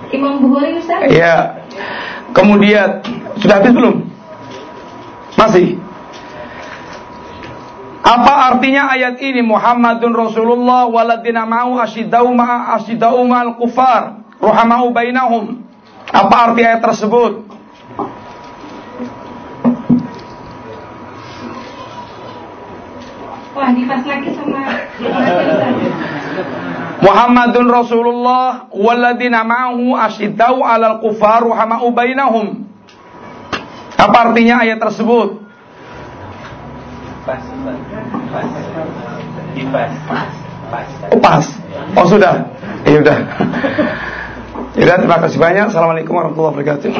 Imam Bukhari Ustaz? Ya. Kemudian sudah habis belum? Masih. Apa artinya ayat ini Muhammadun Rasulullah waladina ma'u asyidau ma'a asyidau ma'al kufar ruhamau bainahum. Apa arti ayat tersebut? Wah, dibahas lagi sama Muhammadun Rasulullah waladina ma'ahu asyidau alal kufar ruhamau bainahum. Apa artinya ayat tersebut? Pas, pas, pas, pas, pas. Oh, pas. Oh sudah. Iya udah. Ya, terima kasih banyak. Assalamualaikum warahmatullahi wabarakatuh.